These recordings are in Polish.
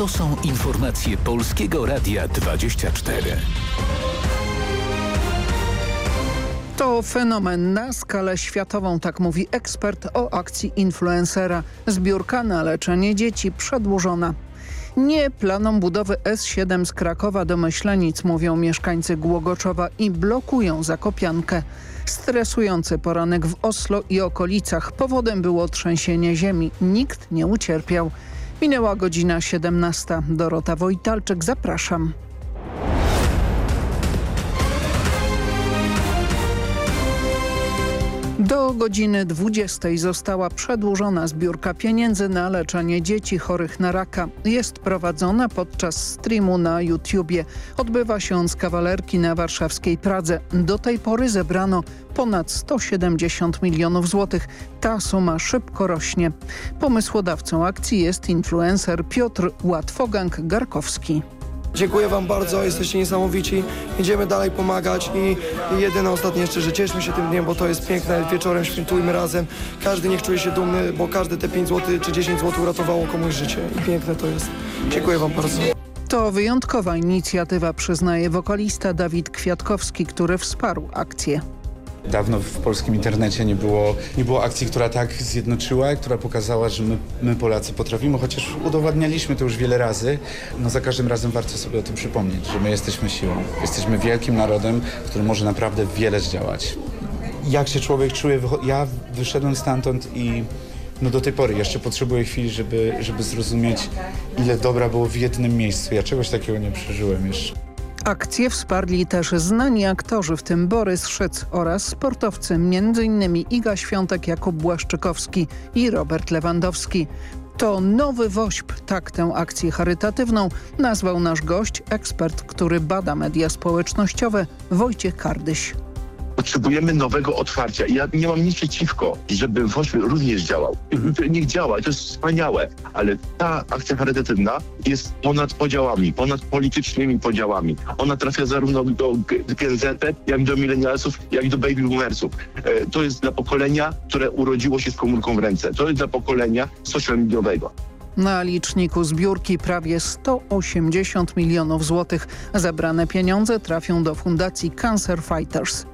To są informacje Polskiego Radia 24. To fenomen na skalę światową, tak mówi ekspert o akcji influencera. Zbiórka na leczenie dzieci przedłużona. Nie planom budowy S7 z Krakowa do Myślenic, mówią mieszkańcy Głogoczowa i blokują Zakopiankę. Stresujący poranek w Oslo i okolicach. Powodem było trzęsienie ziemi. Nikt nie ucierpiał. Minęła godzina 17. Dorota Wojtalczyk, zapraszam. Do godziny 20 została przedłużona zbiórka pieniędzy na leczenie dzieci chorych na raka. Jest prowadzona podczas streamu na YouTubie. Odbywa się on z kawalerki na warszawskiej Pradze. Do tej pory zebrano ponad 170 milionów złotych. Ta suma szybko rośnie. Pomysłodawcą akcji jest influencer Piotr Łatwogang-Garkowski. Dziękuję Wam bardzo, jesteście niesamowici. Idziemy dalej pomagać i, i jedyne ostatnie jeszcze, że cieszmy się tym dniem, bo to jest piękne. Wieczorem świętujmy razem. Każdy niech czuje się dumny, bo każde te 5 zł czy 10 zł uratowało komuś życie. I piękne to jest. Dziękuję Wam bardzo. To wyjątkowa inicjatywa, przyznaje wokalista Dawid Kwiatkowski, który wsparł akcję. Dawno w polskim internecie nie było, nie było akcji, która tak zjednoczyła, która pokazała, że my, my Polacy potrafimy, chociaż udowadnialiśmy to już wiele razy. No za każdym razem warto sobie o tym przypomnieć, że my jesteśmy siłą. Jesteśmy wielkim narodem, który może naprawdę wiele zdziałać. Jak się człowiek czuje? Ja wyszedłem stamtąd i no do tej pory jeszcze potrzebuję chwili, żeby, żeby zrozumieć, ile dobra było w jednym miejscu. Ja czegoś takiego nie przeżyłem jeszcze. Akcję wsparli też znani aktorzy, w tym Borys Szyc oraz sportowcy, m.in. Iga Świątek, Jakub Błaszczykowski i Robert Lewandowski. To nowy WOŚP, tak tę akcję charytatywną nazwał nasz gość, ekspert, który bada media społecznościowe, Wojciech Kardyś. Potrzebujemy nowego otwarcia i ja nie mam nic przeciwko, żeby WOŚP również działał. Niech działa, to jest wspaniałe, ale ta akcja charytatywna jest ponad podziałami, ponad politycznymi podziałami. Ona trafia zarówno do Gen Z, jak do milenialsów, jak do baby boomersów. E, To jest dla pokolenia, które urodziło się z komórką w ręce. To jest dla pokolenia social mediowego. Na liczniku zbiórki prawie 180 milionów złotych. Zebrane pieniądze trafią do Fundacji Cancer Fighters.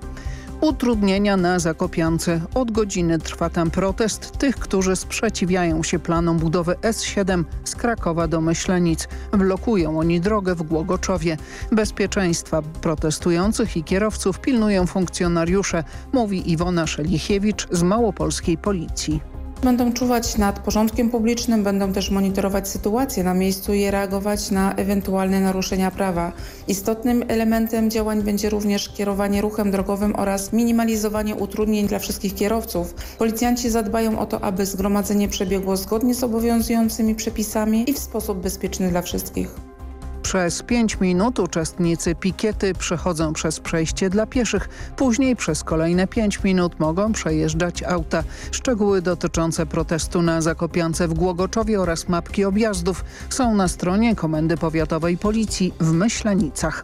Utrudnienia na Zakopiance. Od godziny trwa tam protest tych, którzy sprzeciwiają się planom budowy S7 z Krakowa do Myślenic. Blokują oni drogę w Głogoczowie. Bezpieczeństwa protestujących i kierowców pilnują funkcjonariusze, mówi Iwona Szelichiewicz z Małopolskiej Policji. Będą czuwać nad porządkiem publicznym, będą też monitorować sytuację na miejscu i reagować na ewentualne naruszenia prawa. Istotnym elementem działań będzie również kierowanie ruchem drogowym oraz minimalizowanie utrudnień dla wszystkich kierowców. Policjanci zadbają o to, aby zgromadzenie przebiegło zgodnie z obowiązującymi przepisami i w sposób bezpieczny dla wszystkich. Przez 5 minut uczestnicy pikiety przechodzą przez przejście dla pieszych. Później przez kolejne 5 minut mogą przejeżdżać auta. Szczegóły dotyczące protestu na Zakopiance w Głogoczowie oraz mapki objazdów są na stronie Komendy Powiatowej Policji w Myślenicach.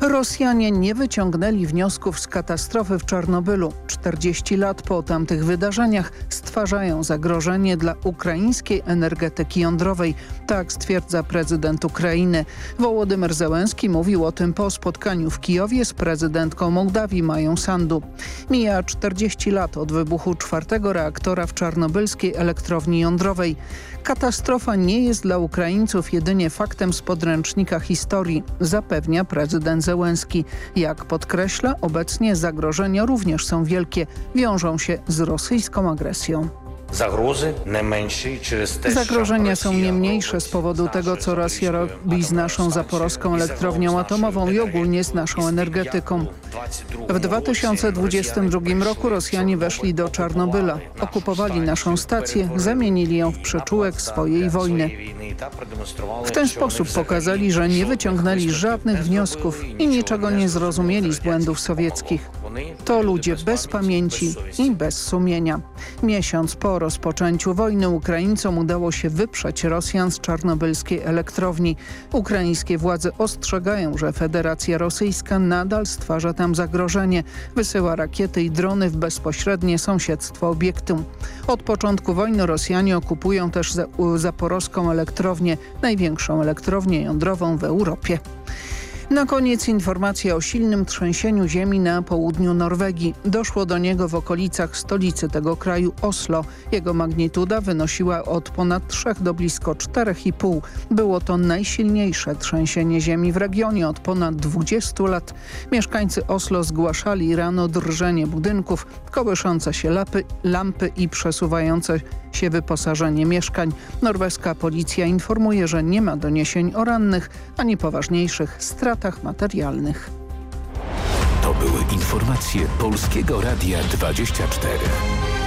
Rosjanie nie wyciągnęli wniosków z katastrofy w Czarnobylu. 40 lat po tamtych wydarzeniach stwarzają zagrożenie dla ukraińskiej energetyki jądrowej. Tak stwierdza prezydent Ukrainy. Wołodymyr Zełenski mówił o tym po spotkaniu w Kijowie z prezydentką Mołdawii Mają Sandu. Mija 40 lat od wybuchu czwartego reaktora w czarnobylskiej elektrowni jądrowej. Katastrofa nie jest dla Ukraińców jedynie faktem z podręcznika historii, zapewnia prezydent Zełenski. Jak podkreśla, obecnie zagrożenia również są wielkie, wiążą się z rosyjską agresją. Zagrożenia są nie mniejsze z powodu tego, co Rosja robi z naszą zaporowską elektrownią atomową i ogólnie z naszą energetyką. W 2022 roku Rosjanie weszli do Czarnobyla, okupowali naszą stację, zamienili ją w przyczółek swojej wojny. W ten sposób pokazali, że nie wyciągnęli żadnych wniosków i niczego nie zrozumieli z błędów sowieckich. To ludzie bez pamięci i bez sumienia. Miesiąc po rozpoczęciu wojny Ukraińcom udało się wyprzeć Rosjan z czarnobylskiej elektrowni. Ukraińskie władze ostrzegają, że Federacja Rosyjska nadal stwarza tam zagrożenie. Wysyła rakiety i drony w bezpośrednie sąsiedztwo obiektu. Od początku wojny Rosjanie okupują też zaporowską elektrownię, największą elektrownię jądrową w Europie. Na koniec informacja o silnym trzęsieniu ziemi na południu Norwegii. Doszło do niego w okolicach stolicy tego kraju Oslo. Jego magnituda wynosiła od ponad 3 do blisko 4,5. Było to najsilniejsze trzęsienie ziemi w regionie od ponad 20 lat. Mieszkańcy Oslo zgłaszali rano drżenie budynków, kołyszące się lapy, lampy i przesuwające się wyposażenie mieszkań. Norweska policja informuje, że nie ma doniesień o rannych ani poważniejszych stratach materialnych. To były informacje Polskiego Radia 24.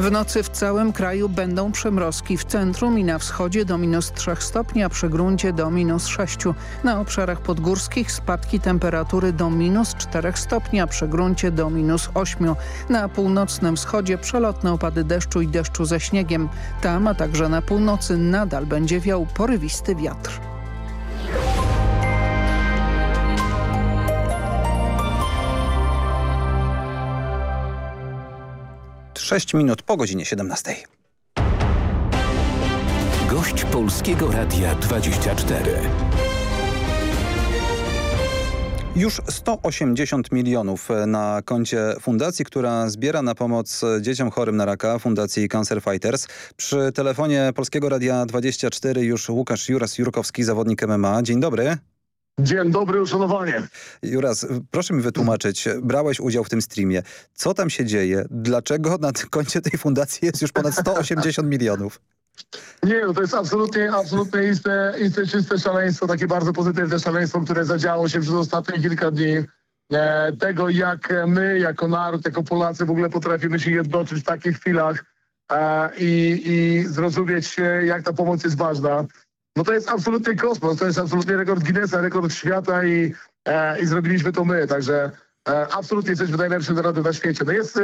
W nocy w całym kraju będą przemrozki w centrum i na wschodzie do minus 3 stopni, a przy gruncie do minus 6. Na obszarach podgórskich spadki temperatury do minus 4 stopni, a przy gruncie do minus 8. Na północnym wschodzie przelotne opady deszczu i deszczu ze śniegiem. Tam, a także na północy nadal będzie wiał porywisty wiatr. 6 minut po godzinie 17. Gość Polskiego Radia 24. Już 180 milionów na koncie fundacji, która zbiera na pomoc dzieciom chorym na raka, Fundacji Cancer Fighters. Przy telefonie Polskiego Radia 24 już Łukasz Juras Jurkowski, zawodnik MMA. Dzień dobry. Dzień dobry, uszanowanie. Juras, proszę mi wytłumaczyć, brałeś udział w tym streamie. Co tam się dzieje? Dlaczego na koncie tej fundacji jest już ponad 180 milionów? Nie, no to jest absolutnie, absolutnie iste, iste czyste szaleństwo, takie bardzo pozytywne szaleństwo, które zadziało się przez ostatnie kilka dni. E, tego, jak my, jako naród, jako Polacy w ogóle potrafimy się jednoczyć w takich chwilach e, i, i zrozumieć, jak ta pomoc jest ważna no to jest absolutnie kosmos, to jest absolutnie rekord Guinnessa, rekord świata i, e, i zrobiliśmy to my, także e, absolutnie jesteśmy najlepszym narodem na świecie. No jest e,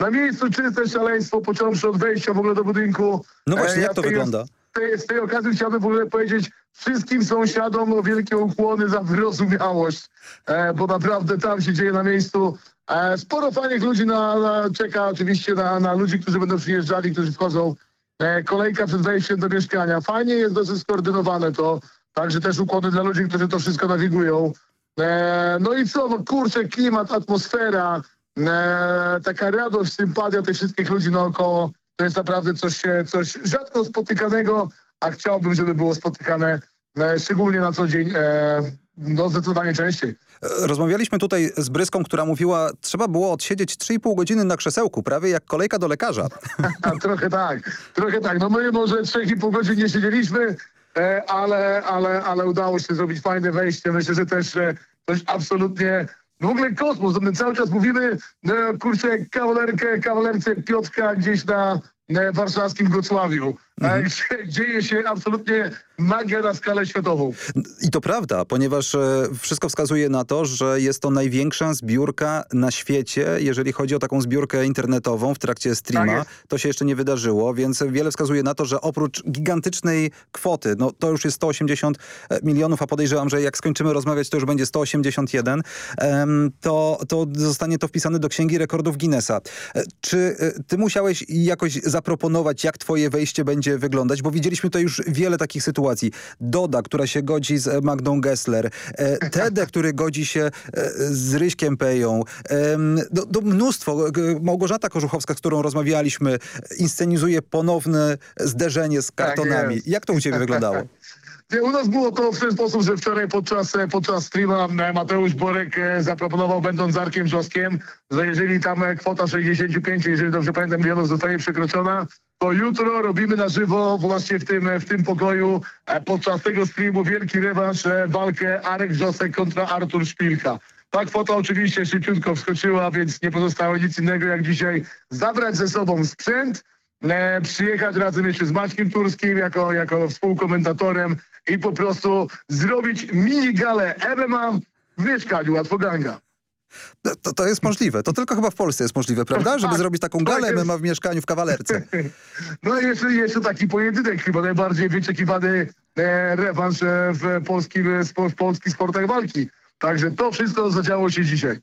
na miejscu czyste szaleństwo, począwszy od wejścia w ogóle do budynku. No właśnie, jak to tej, wygląda? Z tej, z tej okazji chciałbym w ogóle powiedzieć wszystkim sąsiadom wielkie ukłony za wyrozumiałość, e, bo naprawdę tam się dzieje na miejscu. E, sporo fajnych ludzi na, na, czeka oczywiście na, na ludzi, którzy będą przyjeżdżali, którzy wchodzą E, kolejka przed wejściem do mieszkania. Fajnie jest dosyć skoordynowane to, także też układy dla ludzi, którzy to wszystko nawigują. E, no i co, no kurczę, klimat, atmosfera, e, taka radość, sympatia tych wszystkich ludzi naokoło, to jest naprawdę coś, coś rzadko spotykanego, a chciałbym, żeby było spotykane szczególnie na co dzień, no zdecydowanie częściej. Rozmawialiśmy tutaj z Bryską, która mówiła, trzeba było odsiedzieć 3,5 godziny na krzesełku, prawie jak kolejka do lekarza. trochę tak, trochę tak. No my może 3,5 godzin nie siedzieliśmy, e, ale, ale, ale udało się zrobić fajne wejście. Myślę, że też e, coś absolutnie w ogóle kosmos. My cały czas mówimy, no, kurczę, kawalerkę, kawalerce Piotrka gdzieś na warszawskim Wrocławiu. Mhm. Dzieje się absolutnie magia na skalę światową. I to prawda, ponieważ e, wszystko wskazuje na to, że jest to największa zbiórka na świecie, jeżeli chodzi o taką zbiórkę internetową w trakcie streama. Tak to się jeszcze nie wydarzyło, więc wiele wskazuje na to, że oprócz gigantycznej kwoty, no to już jest 180 e, milionów, a podejrzewam, że jak skończymy rozmawiać, to już będzie 181, to, to zostanie to wpisane do Księgi Rekordów Guinnessa. E, czy ty musiałeś jakoś zaproponować, jak twoje wejście będzie wyglądać? Bo widzieliśmy tutaj już wiele takich sytuacji. Doda, która się godzi z Magdą Gessler, e, Tede, który godzi się e, z Ryśkiem Peją, e, do, do mnóstwo. Małgorzata Korzuchowska, z którą rozmawialiśmy, inscenizuje ponowne zderzenie z tak kartonami. Tak jak to u ciebie wyglądało? U nas było to w ten sposób, że wczoraj podczas, podczas streama Mateusz Borek zaproponował, będąc z Arkiem Wrzoskiem, że jeżeli tam kwota 65, jeżeli dobrze pamiętam, milionów zostanie przekroczona, to jutro robimy na żywo właśnie w tym, w tym pokoju podczas tego streamu wielki rewanż, walkę Arek Wrzosek kontra Artur Szpilka. Ta kwota oczywiście szybciutko wskoczyła, więc nie pozostało nic innego jak dzisiaj zabrać ze sobą sprzęt, e, przyjechać razem jeszcze z Maćkiem Turskim jako, jako współkomentatorem i po prostu zrobić mini galę MMA w mieszkaniu Łatwoganga. To, to jest możliwe. To tylko chyba w Polsce jest możliwe, prawda? Żeby Tak. zrobić taką Tak galę jest. MMA w mieszkaniu w kawalerce. No i jeszcze, jeszcze taki pojedynek, chyba najbardziej wyczekiwany e, rewanż e, w, polskim, e, w polskich sportach walki. Także to wszystko zadziało się dzisiaj.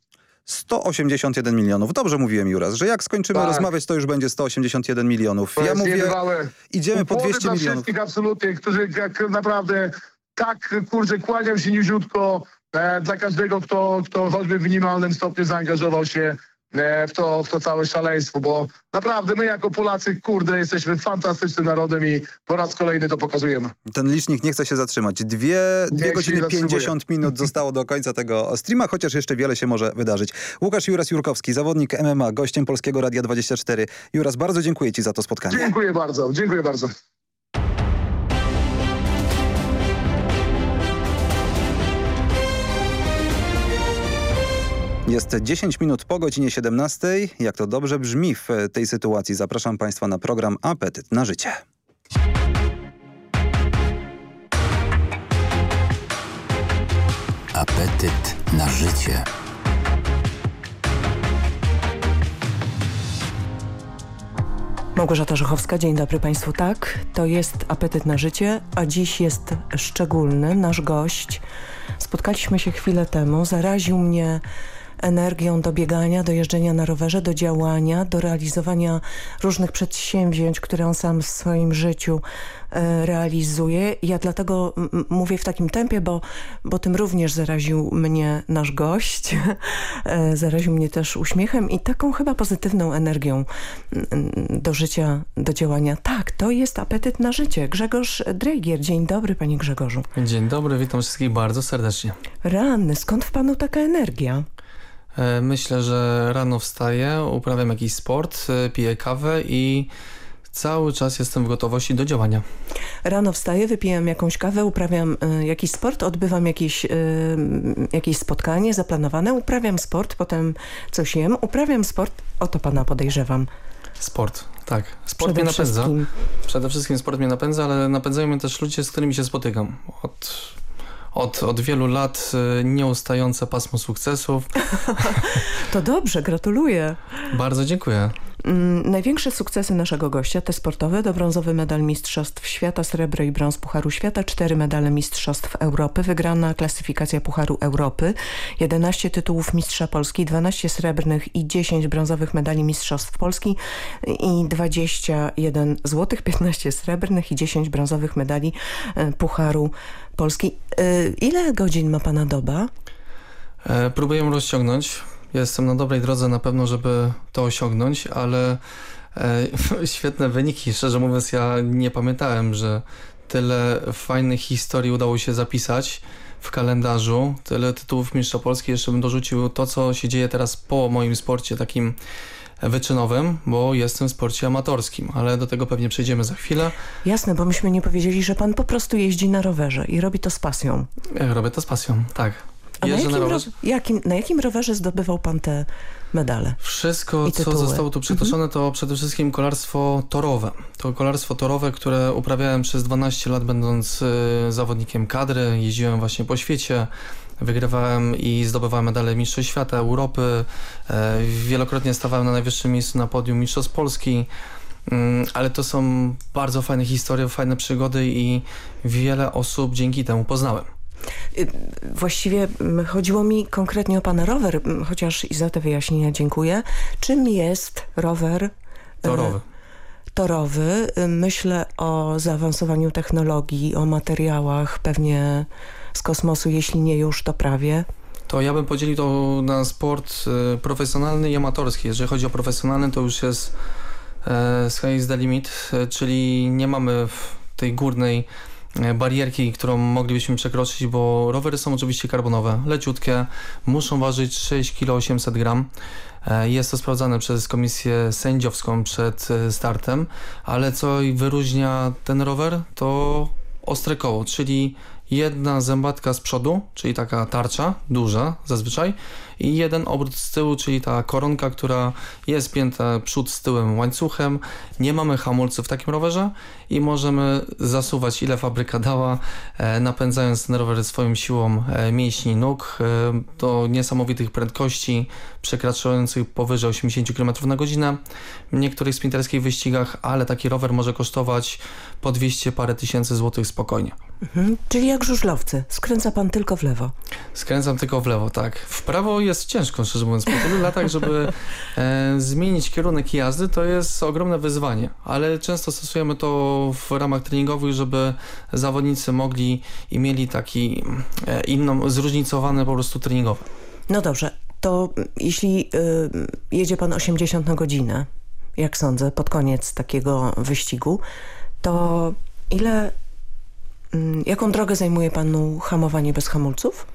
181 milionów. Dobrze mówiłem, Juras, że jak skończymy Tak. rozmawiać, to już będzie 181 milionów. To Ja mówię, niebywałe. idziemy po Ukłony 200 dla milionów. wszystkich absolutnie, którzy jak naprawdę tak, kurczę, kłaniam się niziutko dla każdego, kto, kto choćby w minimalnym stopniu zaangażował się e, w, to, w to całe szaleństwo, bo naprawdę my jako Polacy, kurde, jesteśmy fantastycznym narodem i po raz kolejny to pokazujemy. Ten licznik nie chce się zatrzymać. Dwie, dwie godziny nie zatrzymuje. 50 minut zostało do końca tego streama, chociaż jeszcze wiele się może wydarzyć. Łukasz Juras-Jurkowski, zawodnik MMA, gościem Polskiego Radia 24. Juras, bardzo dziękuję Ci za to spotkanie. Dziękuję bardzo, dziękuję bardzo. Jest 10 minut po godzinie 17. Jak to dobrze brzmi w tej sytuacji, zapraszam Państwa na program Apetyt na życie. Apetyt na życie. Małgorzata Żuchowska, dzień dobry Państwu. Tak, to jest apetyt na życie, a dziś jest szczególny. Nasz gość, spotkaliśmy się chwilę temu, zaraził mnie energią do biegania, do jeżdżenia na rowerze, do działania, do realizowania różnych przedsięwzięć, które on sam w swoim życiu e, realizuje. Ja dlatego mówię w takim tempie, bo, bo tym również zaraził mnie nasz gość. E, zaraził mnie też uśmiechem i taką chyba pozytywną energią do życia, do działania. Tak, to jest apetyt na życie. Grzegorz Drejgier, dzień dobry panie Grzegorzu. Dzień dobry, witam wszystkich bardzo serdecznie. Ranny, skąd w panu taka energia? E, Myślę, że rano wstaję, uprawiam jakiś sport, e, piję kawę i cały czas jestem w gotowości do działania. Rano wstaję, wypijam jakąś kawę, uprawiam y, jakiś sport, odbywam jakieś, y, jakieś spotkanie zaplanowane, uprawiam sport, potem coś jem, uprawiam sport, o to pana podejrzewam. Sport, tak. Sport Przede mnie napędza. wszystkim. Przede wszystkim sport mnie napędza, ale napędzają mnie też ludzie, z którymi się spotykam. Od, od, od wielu lat e, nieustające pasmo sukcesów. To dobrze, gratuluję. Bardzo dziękuję. Mm, Największe sukcesy naszego gościa, te sportowe, to brązowy medal Mistrzostw Świata, srebro i brąz Pucharu Świata, cztery medale Mistrzostw Europy, wygrana klasyfikacja Pucharu Europy, 11 tytułów Mistrza Polski, 12 srebrnych i 10 brązowych medali Mistrzostw Polski i 21 złotych, 15 srebrnych i 10 brązowych medali e, Pucharu Polski. E, Ile godzin ma pana doba? E, Próbuję rozciągnąć. Jestem na dobrej drodze na pewno, żeby to osiągnąć, ale e, świetne wyniki. Szczerze mówiąc, ja nie pamiętałem, że tyle fajnych historii udało się zapisać w kalendarzu, tyle tytułów Mistrza Polski. Jeszcze bym dorzucił to, co się dzieje teraz po moim sporcie takim wyczynowym, bo jestem w sporcie amatorskim, ale do tego pewnie przejdziemy za chwilę. Jasne, bo myśmy nie powiedzieli, że pan po prostu jeździ na rowerze i robi to z pasją. Ja robię to z pasją, tak. A na jakim, rowerze. jakim, na jakim rowerze zdobywał pan te medale? Wszystko, co zostało tu przytoczone, to przede wszystkim kolarstwo torowe. To kolarstwo torowe, które uprawiałem przez 12 lat, będąc y, zawodnikiem kadry. Jeździłem właśnie po świecie, wygrywałem i zdobywałem medale Mistrzostw Świata, Europy. E, wielokrotnie stawałem na najwyższym miejscu na podium Mistrzostw Polski. Mm, Ale to są bardzo fajne historie, fajne przygody i wiele osób dzięki temu poznałem. Właściwie mm, chodziło mi konkretnie o pana rower, mm, chociaż i za te wyjaśnienia dziękuję. Czym jest rower? y, Torowy. Torowy. Myślę o zaawansowaniu technologii, o materiałach pewnie z kosmosu, jeśli nie już, to prawie. To ja bym podzielił to na sport e, profesjonalny i amatorski. Jeżeli chodzi o profesjonalny, to już jest e, sky is the limit, e, czyli nie mamy w tej górnej e, barierki, którą moglibyśmy przekroczyć, bo rowery są oczywiście karbonowe, leciutkie, muszą ważyć 6 kg 800 gram. E, Jest to sprawdzane przez komisję sędziowską przed e, startem, ale co wyróżnia ten rower, to ostre koło, czyli jedna zębatka z przodu, czyli taka tarcza, duża zazwyczaj i jeden obrót z tyłu, czyli ta koronka, która jest pięta przód z tyłem łańcuchem. Nie mamy hamulców w takim rowerze i możemy zasuwać ile fabryka dała, e, napędzając ten rower swoją siłą e, mięśni nóg e, do niesamowitych prędkości przekraczających powyżej 80 km na godzinę w niektórych sprinterskich wyścigach, ale taki rower może kosztować po 200 parę tysięcy złotych spokojnie. Mhm. Czyli jak żużlowcy, skręca pan tylko w lewo. Skręcam tylko w lewo, tak. W prawo jest ciężko, szczerze mówiąc. Po tylu latach, żeby e, zmienić kierunek jazdy, to jest ogromne wyzwanie, ale często stosujemy to w ramach treningowych, żeby zawodnicy mogli i mieli taki e, inną, zróżnicowane po prostu treningowe. No dobrze, to jeśli y, jedzie pan 80 na godzinę, jak sądzę, pod koniec takiego wyścigu, to ile, y, jaką drogę zajmuje panu hamowanie bez hamulców?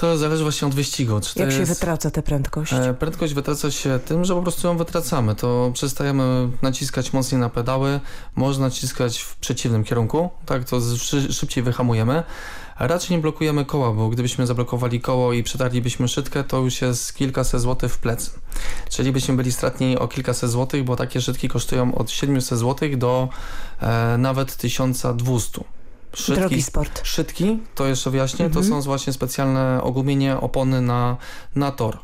To zależy właśnie od wyścigu. Czy Jak się jest... wytraca tę prędkość? E, prędkość wytraca się tym, że po prostu ją wytracamy. To przestajemy naciskać mocniej na pedały, można naciskać w przeciwnym kierunku, tak to szybciej wyhamujemy. Raczej nie blokujemy koła, bo gdybyśmy zablokowali koło i przetarlibyśmy szydkę, to już jest kilkaset złotych w plecy. Czyli byśmy byli stratni o kilkaset złotych, bo takie szydki kosztują od 700 złotych do e, nawet 1200. Szydki, Drogi sport. Szydki, to jeszcze wyjaśnię, mhm. to są właśnie specjalne ogumienie opony na, na tor.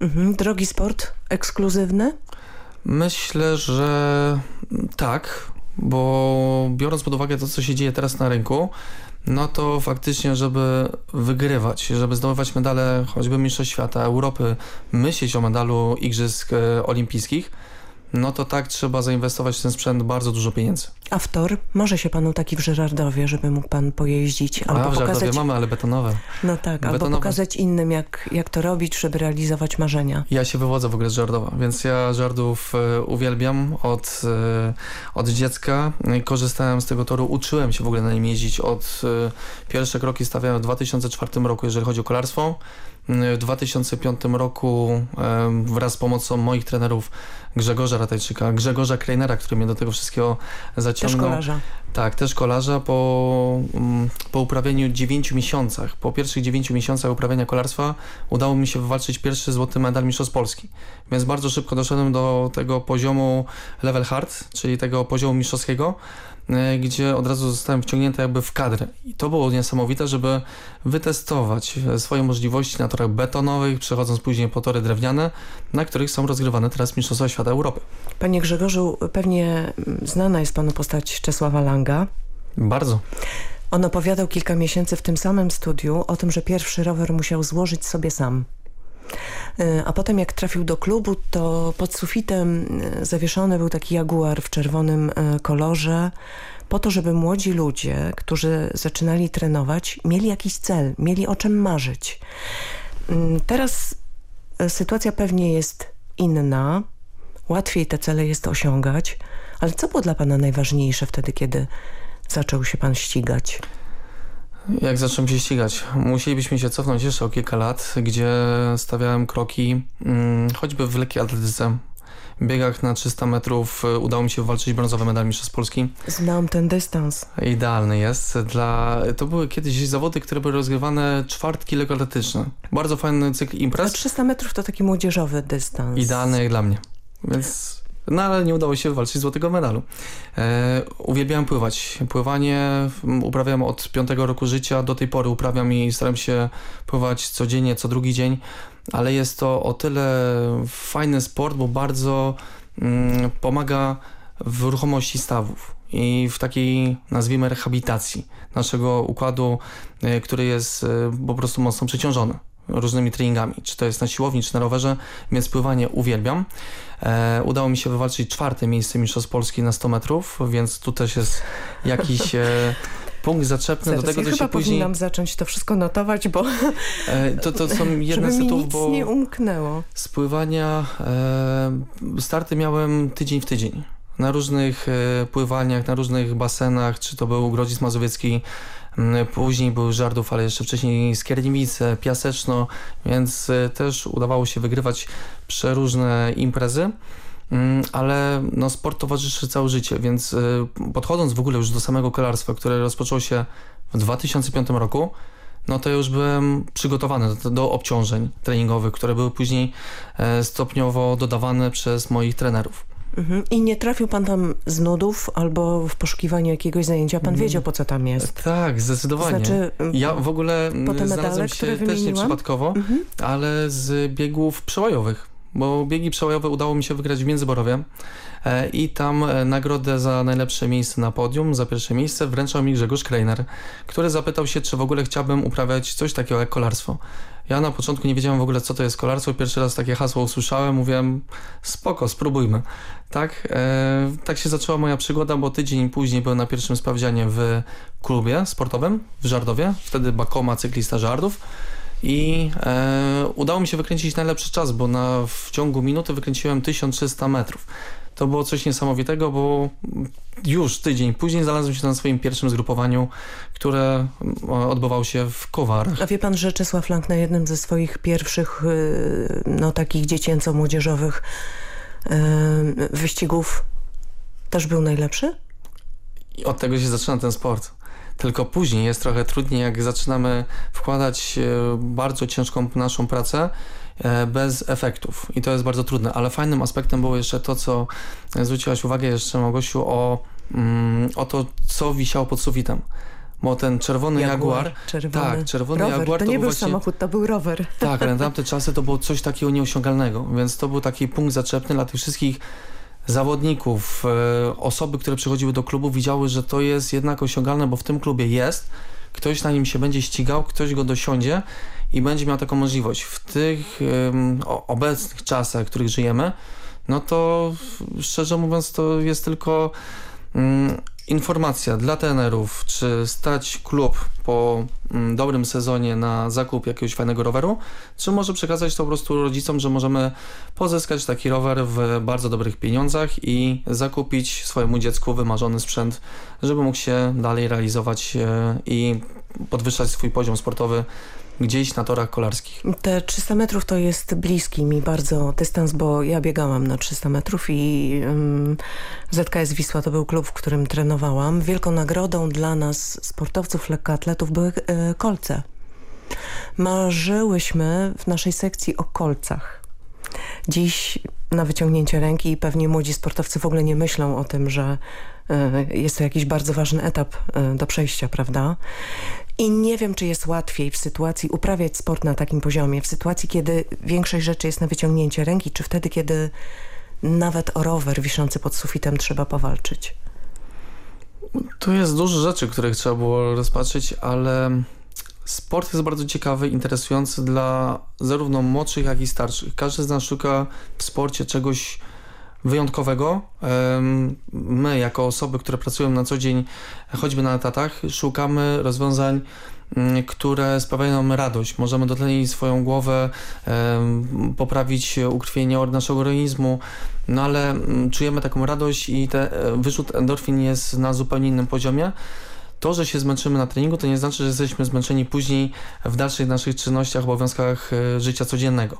Mhm. Drogi sport ekskluzywny? Myślę, że tak, bo biorąc pod uwagę to, co się dzieje teraz na rynku, no to faktycznie, żeby wygrywać, żeby zdobywać medale choćby Mistrzostw Świata, Europy, myśleć o medalu Igrzysk e, Olimpijskich, no to tak trzeba zainwestować w ten sprzęt bardzo dużo pieniędzy. A w tor może się panu taki w Żerardowie, żeby mógł pan pojeździć albo A, w pokazać... mamy, ale betonowe. No tak, betonowe. albo pokazać innym, jak, jak to robić, żeby realizować marzenia. Ja się wywodzę w ogóle z Żardowa, więc ja Żardów e, uwielbiam od, e, od dziecka. Korzystałem z tego toru, uczyłem się w ogóle na nim jeździć. Od e, pierwsze kroki stawiałem w 2004 roku, jeżeli chodzi o kolarstwo. W 2005 roku wraz z pomocą moich trenerów Grzegorza Ratajczyka, Grzegorza Krejnera, który mnie do tego wszystkiego zaciągnął. Też kolarza. Tak, też kolarza po, mm, po uprawieniu 9 miesiącach, po pierwszych 9 miesiącach uprawiania kolarstwa udało mi się wywalczyć pierwszy złoty medal mistrzostw Polski. Więc bardzo szybko doszedłem do tego poziomu level hard, czyli tego poziomu mistrzowskiego. E, gdzie od razu zostałem wciągnięty jakby w kadrę. I to było niesamowite, żeby wytestować swoje możliwości na torach betonowych, przechodząc później po tory drewniane, na których są rozgrywane teraz Mistrzostwa Świata Europy. Panie Grzegorzu, pewnie znana jest panu postać Czesława Langa. Bardzo. On opowiadał kilka miesięcy w tym samym studiu o tym, że pierwszy rower musiał złożyć sobie sam. E, a potem jak trafił do klubu, to pod sufitem e, zawieszony był taki jaguar w czerwonym e, kolorze, po to, żeby młodzi ludzie, którzy zaczynali trenować, mieli jakiś cel, mieli o czym marzyć. Mm, teraz sytuacja pewnie jest inna, łatwiej te cele jest osiągać, ale co było dla Pana najważniejsze wtedy, kiedy zaczął się Pan ścigać? Jak zacząłem się ścigać? Musielibyśmy się cofnąć jeszcze o kilka lat, gdzie stawiałem kroki hmm, choćby w lekkiej atletyce. W biegach na 300 metrów y, udało mi się wywalczyć brązowy medal mistrzostw Polski. Znam ten dystans. Idealny jest. Dla... To były kiedyś zawody, które były rozgrywane czwartki lekkoatletyczne. Bardzo fajny cykl imprez. A 300 metrów to taki młodzieżowy dystans. Idealny jak dla mnie. Więc no ale nie udało się wywalczyć złotego medalu. E, uwielbiałem pływać. Pływanie uprawiam od piątego roku życia, do tej pory uprawiam i staram się pływać codziennie, co drugi dzień, ale jest to o tyle fajny sport, bo bardzo mm, pomaga w ruchomości stawów i w takiej, nazwijmy, rehabilitacji naszego układu, y, który jest y, po prostu mocno przeciążony różnymi treningami, czy to jest na siłowni, czy na rowerze, więc pływanie uwielbiam. E, udało mi się wywalczyć czwarte miejsce Mistrzostw Polski na 100 metrów, więc tu też jest jakiś e, punkt zaczepny Zaraz, do tego, ja co chyba się później... powinnam zacząć to wszystko notować, bo... E, to, to są jedne z tytułów, nic bo... nie umknęło. Spływania... E, starty miałem tydzień w tydzień. Na różnych e, pływaniach, na różnych basenach, czy to był Grodzic Mazowiecki, później były Żardów, ale jeszcze wcześniej Skierniewice, Piaseczno, więc y, też udawało się wygrywać przeróżne imprezy mm, ale no, sport towarzyszy całe życie, więc y, podchodząc w ogóle już do samego kolarstwa, które rozpoczęło się w 2005 roku, no to już byłem przygotowany do, do obciążeń treningowych, które były później e, stopniowo dodawane przez moich trenerów. Mhm. I nie trafił pan tam z nudów albo w poszukiwaniu jakiegoś zajęcia? Pan mhm. wiedział, po co tam jest? Tak, zdecydowanie. Znaczy, ja w ogóle znalazłem się też nieprzypadkowo, mhm. ale z biegów przełajowych bo biegi przełajowe udało mi się wygrać w Międzyborowie e, i tam e, nagrodę za najlepsze miejsce na podium, za pierwsze miejsce wręczał mi Grzegorz Krejner, który zapytał się, czy w ogóle chciałbym uprawiać coś takiego jak kolarstwo. Ja na początku nie wiedziałem w ogóle, co to jest kolarstwo. Pierwszy raz takie hasło usłyszałem, mówiłem, spoko, spróbujmy. Tak, e, tak się zaczęła moja przygoda, bo tydzień później byłem na pierwszym sprawdzianie w klubie sportowym w Żardowie, wtedy Bakoma, cyklista Żardów i e, udało mi się wykręcić najlepszy czas, bo na, w ciągu minuty wykręciłem 1300 metrów. To było coś niesamowitego, bo już tydzień później znalazłem się na swoim pierwszym zgrupowaniu, które odbywało się w Kowarach. A wie pan, że Czesław Lang na jednym ze swoich pierwszych y, no, takich dziecięco-młodzieżowych y, wyścigów też był najlepszy? I od tego się zaczyna ten sport. Tylko później jest trochę trudniej, jak zaczynamy wkładać e, bardzo ciężką naszą pracę e, bez efektów i to jest bardzo trudne, ale fajnym aspektem było jeszcze to, co zwróciłaś uwagę jeszcze Małgosiu o, mm, o to, co wisiało pod sufitem bo ten czerwony Jaguar, Jaguar czerwony. tak, czerwony rower. Jaguar to, to nie był właśnie, samochód, to był rower. Tak, ale na tamte czasy to było coś takiego nieosiągalnego, więc to był taki punkt zaczepny dla tych wszystkich zawodników, e, osoby, które przychodziły do klubu widziały, że to jest jednak osiągalne, bo w tym klubie jest, ktoś na nim się będzie ścigał, ktoś go dosiądzie i będzie miał taką możliwość. W tych um, obecnych czasach, w których żyjemy, no to szczerze mówiąc to jest tylko um, informacja dla trenerów, czy stać klub po mm, dobrym sezonie na zakup jakiegoś fajnego roweru, czy może przekazać to po prostu rodzicom, że możemy pozyskać taki rower w bardzo dobrych pieniądzach i zakupić swojemu dziecku wymarzony sprzęt, żeby mógł się dalej realizować e, i podwyższać swój poziom sportowy gdzieś na torach kolarskich. Te 300 metrów to jest bliski mi bardzo dystans, bo ja biegałam na 300 metrów i um, ZKS Wisła to był klub, w którym trenowałam. Wielką nagrodą dla nas, sportowców, lekkoatletów, były e, kolce. Marzyłyśmy w naszej sekcji o kolcach. Dziś na wyciągnięcie ręki i pewnie młodzi sportowcy w ogóle nie myślą o tym, że e, jest to jakiś bardzo ważny etap e, do przejścia, prawda? I nie wiem, czy jest łatwiej w sytuacji uprawiać sport na takim poziomie, w sytuacji, kiedy większość rzeczy jest na wyciągnięcie ręki, czy wtedy, kiedy nawet o rower wiszący pod sufitem trzeba powalczyć. Tu jest dużo rzeczy, których trzeba było rozpatrzyć, ale sport jest bardzo ciekawy, interesujący dla zarówno młodszych, jak i starszych. Każdy z nas szuka w sporcie czegoś wyjątkowego. My, jako osoby, które pracują na co dzień, choćby na etatach, szukamy rozwiązań, mm, które sprawiają nam radość. Możemy dotlenić swoją głowę, poprawić ukrwienie naszego organizmu, no ale mm, czujemy taką radość i te, e, wyrzut endorfin jest na zupełnie innym poziomie. To, że się zmęczymy na treningu, to nie znaczy, że jesteśmy zmęczeni później w dalszych naszych czynnościach, obowiązkach e, życia codziennego.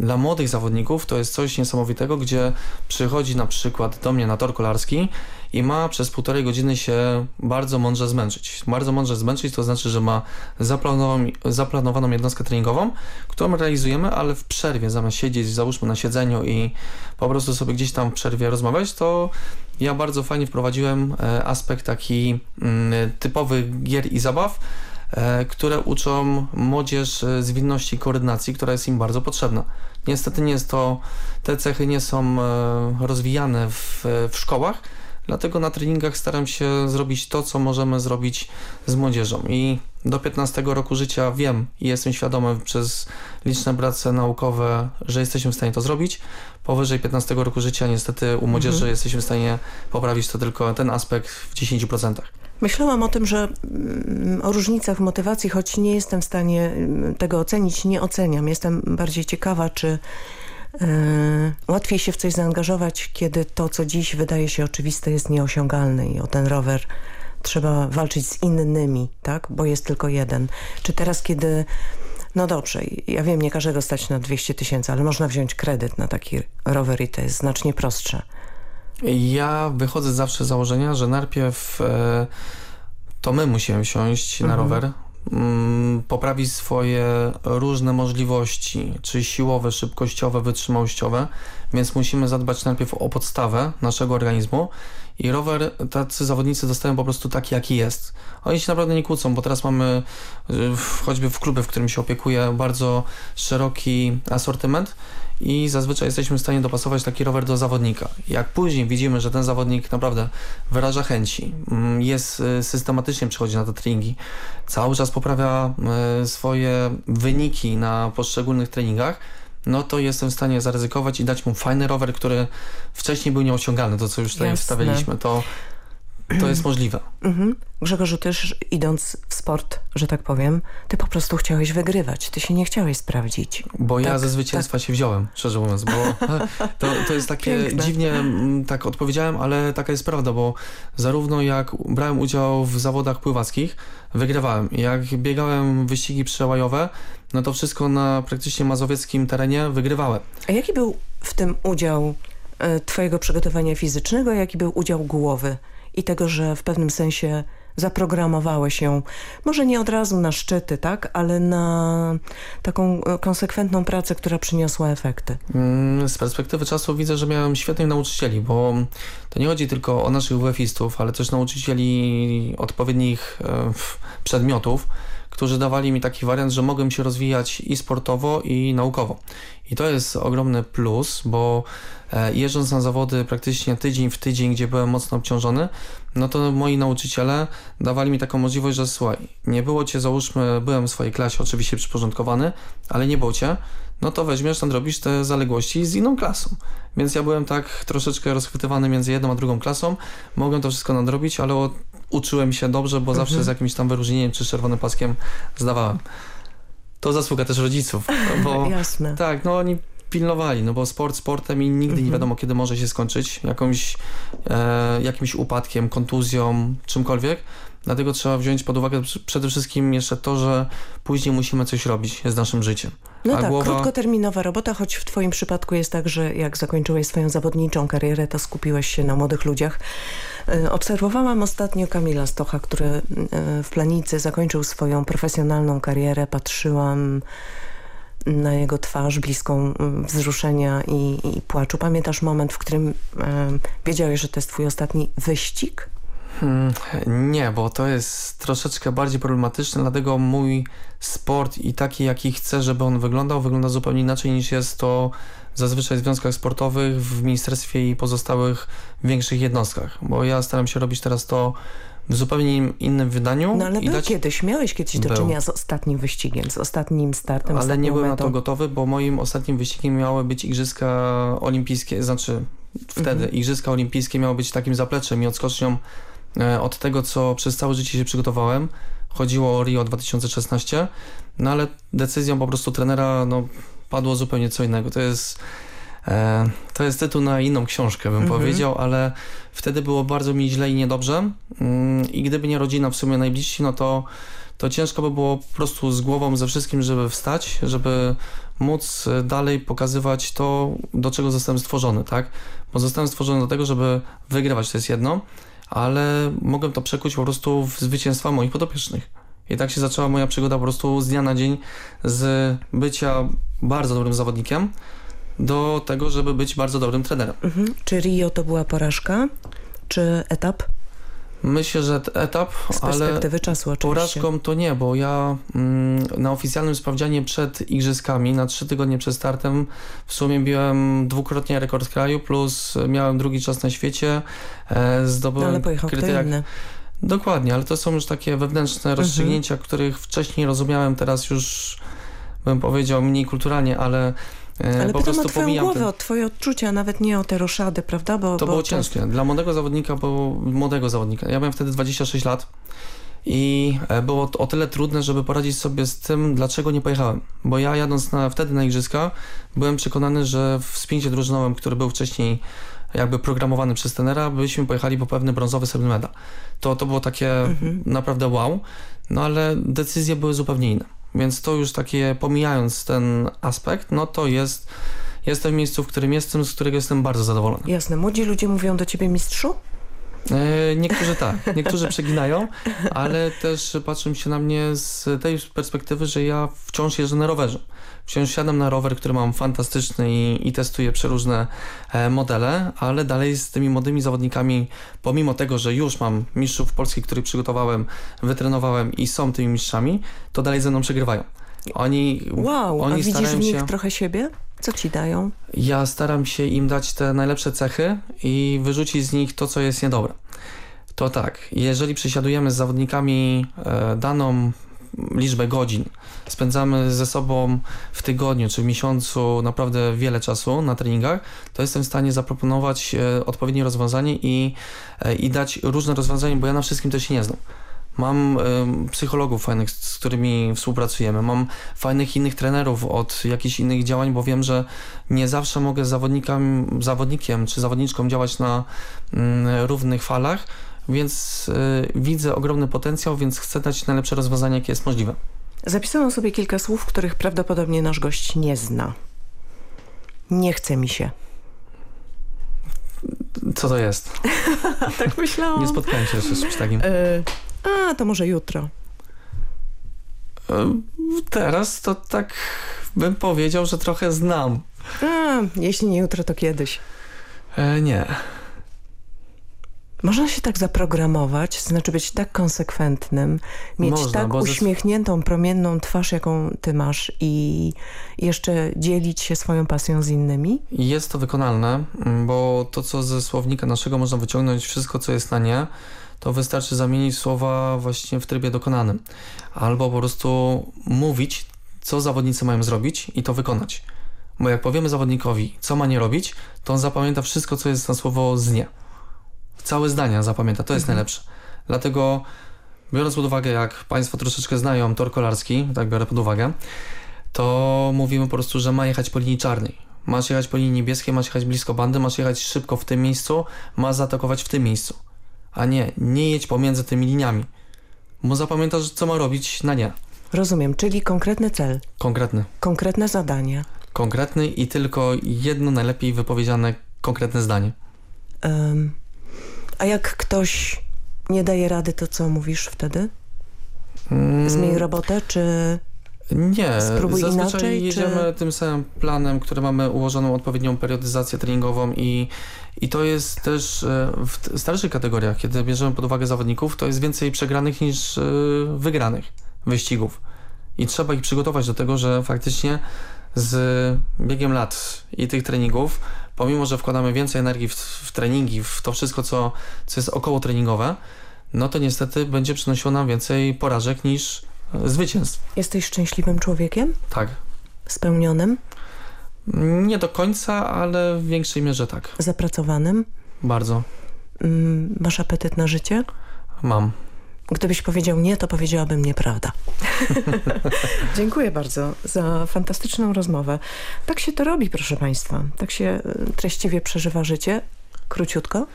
Dla młodych zawodników to jest coś niesamowitego, gdzie przychodzi na przykład do mnie na tor kolarski i ma przez półtorej godziny się bardzo mądrze zmęczyć. Bardzo mądrze zmęczyć to znaczy, że ma zaplanowaną, zaplanowaną jednostkę treningową, którą realizujemy, ale w przerwie zamiast siedzieć załóżmy na siedzeniu i po prostu sobie gdzieś tam w przerwie rozmawiać, to ja bardzo fajnie wprowadziłem e, aspekt taki mm, typowych gier i zabaw, które uczą młodzież e, zwinności i koordynacji, która jest im bardzo potrzebna. Niestety nie jest to, te cechy nie są e, rozwijane w, w szkołach, Dlatego na treningach staram się zrobić to, co możemy zrobić z młodzieżą. I do 15 roku życia wiem i jestem świadomy przez liczne prace naukowe, że jesteśmy w stanie to zrobić. Powyżej 15 roku życia niestety u młodzieży mhm. jesteśmy w stanie poprawić to tylko ten aspekt w 10%. Myślałam o tym, że mm, o różnicach w motywacji, choć nie jestem w stanie mm, tego ocenić, nie oceniam. Jestem bardziej ciekawa, czy yy, łatwiej się w coś zaangażować, kiedy to, co dziś wydaje się oczywiste, jest nieosiągalne i o ten rower trzeba walczyć z innymi, tak? Bo jest tylko jeden. Czy teraz, kiedy no dobrze, ja wiem, nie każdego stać na 200 tysięcy, ale można wziąć kredyt na taki rower i to jest znacznie prostsze. Ja wychodzę zawsze z założenia, że najpierw e, to my musimy wsiąść na Mhm. rower, mm, poprawić swoje różne możliwości, czy siłowe, szybkościowe, wytrzymałościowe, więc musimy zadbać najpierw o podstawę naszego organizmu i rower tacy zawodnicy dostają po prostu taki, jaki jest. Oni się naprawdę nie kłócą, bo teraz mamy y, choćby w klubie, w którym się opiekuję, bardzo szeroki asortyment i zazwyczaj jesteśmy w stanie dopasować taki rower do zawodnika. Jak później widzimy, że ten zawodnik naprawdę wyraża chęci, mm, jest y, systematycznie przychodzi na te treningi, cały czas poprawia y, swoje wyniki na poszczególnych treningach, no to jestem w stanie zaryzykować i dać mu fajny rower, który wcześniej był nieosiągalny, to co już tutaj Jasne. wstawialiśmy, to, to jest możliwe. Mhm. Grzegorzu, też idąc w sport, że tak powiem, ty po prostu chciałeś wygrywać. Ty się nie chciałeś sprawdzić. Bo ja Tak, ze zwycięstwa się wziąłem, szczerze mówiąc, bo to, to jest takie Piękne. dziwnie, mm, tak odpowiedziałem, ale taka jest prawda, bo zarówno jak brałem udział w zawodach pływackich, wygrywałem. Jak biegałem wyścigi przełajowe, no to wszystko na praktycznie mazowieckim terenie wygrywałem. A jaki był w tym udział e, twojego przygotowania fizycznego, jaki był udział głowy i tego, że w pewnym sensie zaprogramowałeś ją, może nie od razu na szczyty, tak, ale na taką e, konsekwentną pracę, która przyniosła efekty. Mm, Z perspektywy czasu widzę, że miałem świetnych nauczycieli, bo to nie chodzi tylko o naszych WF-istów, ale też nauczycieli odpowiednich e, przedmiotów, którzy dawali mi taki wariant, że mogłem się rozwijać i sportowo, i naukowo. I to jest ogromny plus, bo jeżdżąc na zawody praktycznie tydzień w tydzień, gdzie byłem mocno obciążony, no to moi nauczyciele dawali mi taką możliwość, że słuchaj, nie było cię, załóżmy, byłem w swojej klasie oczywiście przyporządkowany, ale nie było cię, no to weźmiesz, nadrobisz te zaległości z inną klasą. Więc ja byłem tak troszeczkę rozchwytywany między jedną a drugą klasą, mogłem to wszystko nadrobić, ale uczyłem się dobrze, bo zawsze z jakimś tam wyróżnieniem czy czerwonym paskiem zdawałem. To zasługa też rodziców, bo Jasne. tak, no oni pilnowali, no bo sport sportem i nigdy Mhm. nie wiadomo kiedy może się skończyć, jakąś, e, jakimś upadkiem, kontuzją, czymkolwiek. Dlatego trzeba wziąć pod uwagę pr- przede wszystkim jeszcze to, że później musimy coś robić z naszym życiem. No A tak, głowa- krótkoterminowa robota, choć w twoim przypadku jest tak, że jak zakończyłeś swoją zawodniczą karierę, to skupiłeś się na młodych ludziach. E, Obserwowałam ostatnio Kamila Stocha, który e, w Planicy zakończył swoją profesjonalną karierę. Patrzyłam na jego twarz bliską mm, wzruszenia i, i płaczu. Pamiętasz moment, w którym wiedziałeś, że to jest twój ostatni wyścig? Hmm, nie, bo to jest troszeczkę bardziej problematyczne, dlatego mój sport i taki, jaki chcę, żeby on wyglądał, wygląda zupełnie inaczej niż jest to zazwyczaj w związkach sportowych, w ministerstwie i pozostałych większych jednostkach, bo ja staram się robić teraz to w zupełnie innym wydaniu. No ale i był dać... kiedyś, miałeś kiedyś do Był. czynienia z ostatnim wyścigiem, z ostatnim startem, Ale nie byłem na to gotowy, bo moim ostatnim wyścigiem miały być Igrzyska Olimpijskie, znaczy wtedy Mhm. Igrzyska Olimpijskie miały być takim zapleczem i odskocznią e, od tego, co przez całe życie się przygotowałem. Chodziło o Rio 2016, no ale decyzją po prostu trenera no, padło zupełnie co innego. To jest, to jest tytuł na inną książkę, bym Mhm. powiedział, ale wtedy było bardzo mi źle i niedobrze mm, i gdyby nie rodzina w sumie najbliżsi, no to to ciężko by było po prostu z głową ze wszystkim, żeby wstać, żeby móc e, dalej pokazywać to, do czego zostałem stworzony, tak? Bo zostałem stworzony do tego, żeby wygrywać, to jest jedno, ale mogłem to przekuć po prostu w zwycięstwa moich podopiecznych. I tak się zaczęła moja przygoda po prostu z dnia na dzień z bycia bardzo dobrym zawodnikiem do tego, żeby być bardzo dobrym trenerem. Mhm. Czy Rio to była porażka, czy etap? Myślę, że etap, Z ale perspektywy czasu oczywiście. Porażką to nie, bo ja mm, na oficjalnym sprawdzianie przed igrzyskami, na trzy tygodnie przed startem, w sumie biłem dwukrotnie rekord kraju, plus miałem drugi czas na świecie. E, No, zdobyłem ale pojechał kto kryteria- inny. Dokładnie, ale to są już takie wewnętrzne Mhm. rozstrzygnięcia, których wcześniej rozumiałem, teraz już bym powiedział mniej kulturalnie, ale, Ale po pytam o prostu twoją głowę, ten... o twoje odczucia, nawet nie o te roszady, prawda? Bo, To bo było ciężkie. Dla młodego zawodnika, bo młodego zawodnika. Ja miałem wtedy 26 lat i e, było o tyle trudne, żeby poradzić sobie z tym, dlaczego nie pojechałem. Bo ja jadąc na, wtedy na igrzyska, byłem przekonany, że w sprincie drużynowym, który był wcześniej jakby programowany przez tenera, byśmy pojechali po pewny brązowy srebrny medal. To, to było takie Mhm. naprawdę wow, no ale decyzje były zupełnie inne. Więc to już takie, pomijając ten aspekt, no to jest, jestem w miejscu, w którym jestem, z którego jestem bardzo zadowolony. Jasne. Młodzi ludzie mówią do ciebie mistrzu? E, niektórzy tak, niektórzy przeginają, ale też patrzą się na mnie z tej perspektywy, że ja wciąż jeżdżę na rowerze. Wciąż siadam na rower, który mam fantastyczny i, i testuję przeróżne e, modele, ale dalej z tymi młodymi zawodnikami, pomimo tego, że już mam mistrzów polskich, których przygotowałem, wytrenowałem i są tymi mistrzami, to dalej ze mną przegrywają. Oni, Wow, oni a widzisz w nich się... trochę siebie? Co ci dają? Ja staram się im dać te najlepsze cechy i wyrzucić z nich to, co jest niedobre. To tak, jeżeli przesiadujemy z zawodnikami e, daną liczbę godzin, spędzamy ze sobą w tygodniu czy w miesiącu naprawdę wiele czasu na treningach, to jestem w stanie zaproponować e, odpowiednie rozwiązanie i, e, i dać różne rozwiązania, bo ja na wszystkim też się nie znam. Mam y, psychologów fajnych, z którymi współpracujemy. Mam fajnych innych trenerów od jakichś innych działań, bo wiem, że nie zawsze mogę z zawodnikiem, zawodnikiem czy zawodniczką działać na y, równych falach, więc y, widzę ogromny potencjał, więc chcę dać najlepsze rozwiązanie, jakie jest możliwe. Zapisałam sobie kilka słów, których prawdopodobnie nasz gość nie zna. Nie chce mi się. Co to jest? tak myślałam. Nie spotkałem się jeszcze z czymś takim. Y a, to może jutro. Teraz to tak bym powiedział, że trochę znam. A, jeśli nie jutro, to kiedyś. E, nie. Można się tak zaprogramować, znaczy być tak konsekwentnym, mieć Można, tak uśmiechniętą, promienną twarz, jaką ty masz i jeszcze dzielić się swoją pasją z innymi? Jest to wykonalne, bo to, co ze słownika naszego można wyciągnąć, wszystko, co jest na nie, to wystarczy zamienić słowa właśnie w trybie dokonanym. Albo po prostu mówić, co zawodnicy mają zrobić i to wykonać. Bo jak powiemy zawodnikowi, co ma nie robić, to on zapamięta wszystko, co jest na słowo z nie. Całe zdania zapamięta, to jest najlepsze. Dlatego, biorąc pod uwagę, jak Państwo troszeczkę znają tor kolarski, tak biorę pod uwagę, to mówimy po prostu, że ma jechać po linii czarnej. Masz jechać po linii niebieskiej, masz jechać blisko bandy, masz jechać szybko w tym miejscu, masz zaatakować w tym miejscu. A nie, nie jedź pomiędzy tymi liniami. Bo zapamiętasz, co ma robić na nie. Rozumiem, czyli konkretny cel, Konkretny. konkretne zadanie. Konkretny i tylko jedno najlepiej wypowiedziane konkretne zdanie. Ym, a jak ktoś nie daje rady, to co mówisz wtedy? Mm, Zmień robotę, czy... Nie, Spróbuj zazwyczaj inaczej, jedziemy czy- tym samym planem, który mamy ułożoną odpowiednią periodyzację treningową i, i to jest też e, w starszych kategoriach, kiedy bierzemy pod uwagę zawodników, to jest więcej przegranych niż e, wygranych wyścigów. I trzeba ich przygotować do tego, że faktycznie z biegiem lat i tych treningów, pomimo, że wkładamy więcej energii w, w treningi, w to wszystko, co, co jest około treningowe, no to niestety będzie przynosiło nam więcej porażek niż zwycięstw. Jesteś szczęśliwym człowiekiem? Tak. Spełnionym? Nie do końca, ale w większej mierze tak. Zapracowanym? Bardzo. Ym, masz apetyt na życie? Mam. Gdybyś powiedział nie, to powiedziałabym nieprawda. Dziękuję bardzo za fantastyczną rozmowę. Tak się to robi, proszę Państwa. Tak się y, treściwie przeżywa życie. Króciutko.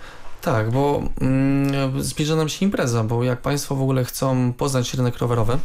Tak, bo mm, zbliża nam się impreza, bo jak Państwo w ogóle chcą poznać rynek rowerowy,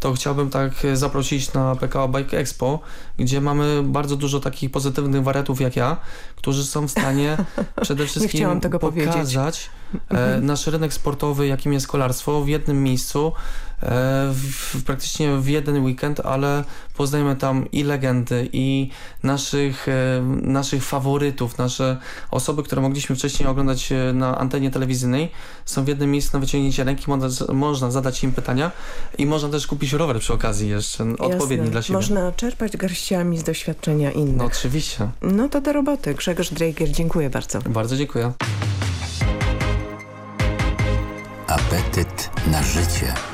to chciałbym tak zaprosić na PKO Bike Expo, gdzie mamy bardzo dużo takich pozytywnych wariatów jak ja, którzy są w stanie przede wszystkim tego powiedzieć. pokazać e, nasz rynek sportowy, jakim jest kolarstwo w jednym miejscu, w, praktycznie w jeden weekend, ale poznajemy tam i legendy, i naszych, e, naszych faworytów, nasze osoby, które mogliśmy wcześniej oglądać e, na antenie telewizyjnej, są w jednym miejscu na wyciągnięcie ręki, można, można zadać im pytania i można też kupić rower przy okazji jeszcze, odpowiedni Jasne. dla siebie. Można czerpać garściami z doświadczenia innych. No oczywiście. No to do roboty. Grzegorz Drejger, dziękuję bardzo. Bardzo dziękuję. Apetyt na życie.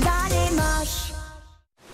taniej masz.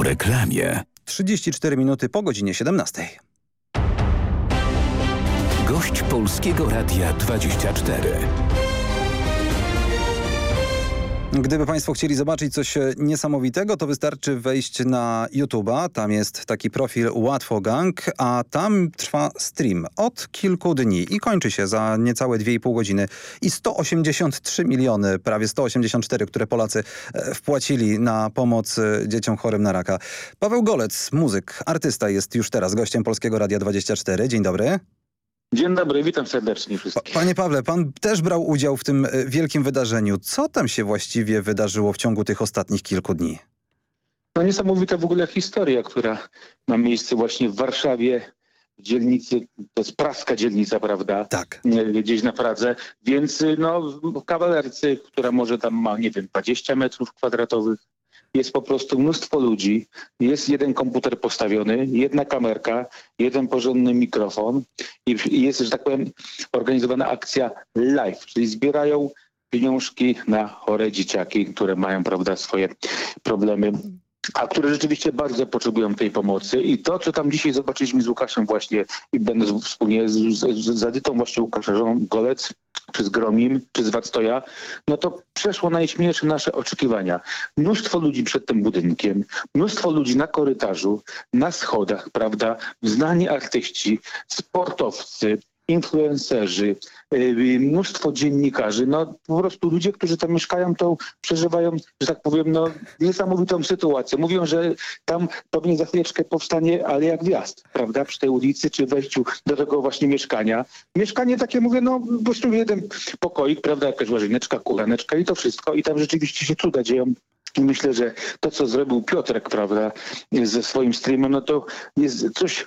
Po reklamie. 34 minuty po godzinie 17. Gość Polskiego Radia 24. Gdyby Państwo chcieli zobaczyć coś e, niesamowitego, to wystarczy wejść na YouTube'a. Tam jest taki profil Łatwo Gang, a tam trwa stream od kilku dni i kończy się za niecałe 2,5 godziny. I 183 miliony, prawie 184, które Polacy e, wpłacili na pomoc e, dzieciom chorym na raka. Paweł Golec, muzyk, artysta jest już teraz gościem Polskiego Radia 24. Dzień dobry. Dzień dobry, witam serdecznie wszystkich. Panie Pawle, pan też brał udział w tym e, wielkim wydarzeniu. Co tam się właściwie wydarzyło w ciągu tych ostatnich kilku dni? No niesamowita w ogóle historia, która ma miejsce właśnie w Warszawie, w dzielnicy, to jest praska dzielnica, prawda? Tak. Gdzieś na Pradze, więc no w kawalerce, która może tam ma, nie wiem, 20 metrów kwadratowych, jest po prostu mnóstwo ludzi, jest jeden komputer postawiony, jedna kamerka, jeden porządny mikrofon i jest, że tak powiem, organizowana akcja live, czyli zbierają pieniążki na chore dzieciaki, które mają, prawda, swoje problemy a które rzeczywiście bardzo potrzebują tej pomocy. I to, co tam dzisiaj zobaczyliśmy z Łukaszem właśnie i będąc wspólnie z, z, z właśnie Łukaszem Golec, czy z Gromim, czy z Wactoja, no to przeszło najśmielsze nasze oczekiwania. Mnóstwo ludzi przed tym budynkiem, mnóstwo ludzi na korytarzu, na schodach, prawda, znani artyści, sportowcy, influencerzy, yy, mnóstwo dziennikarzy, no po prostu ludzie, którzy tam mieszkają, to przeżywają, że tak powiem, no niesamowitą sytuację. Mówią, że tam pewnie za chwileczkę powstanie Aleja Gwiazd, prawda, przy tej ulicy, czy wejściu do tego właśnie mieszkania. Mieszkanie takie, mówię, no po prostu jeden pokoik, prawda, jakaś łazieneczka, kulaneczka i to wszystko i tam rzeczywiście się cuda dzieją. I myślę, że to, co zrobił Piotrek, prawda, ze swoim streamem, no to jest coś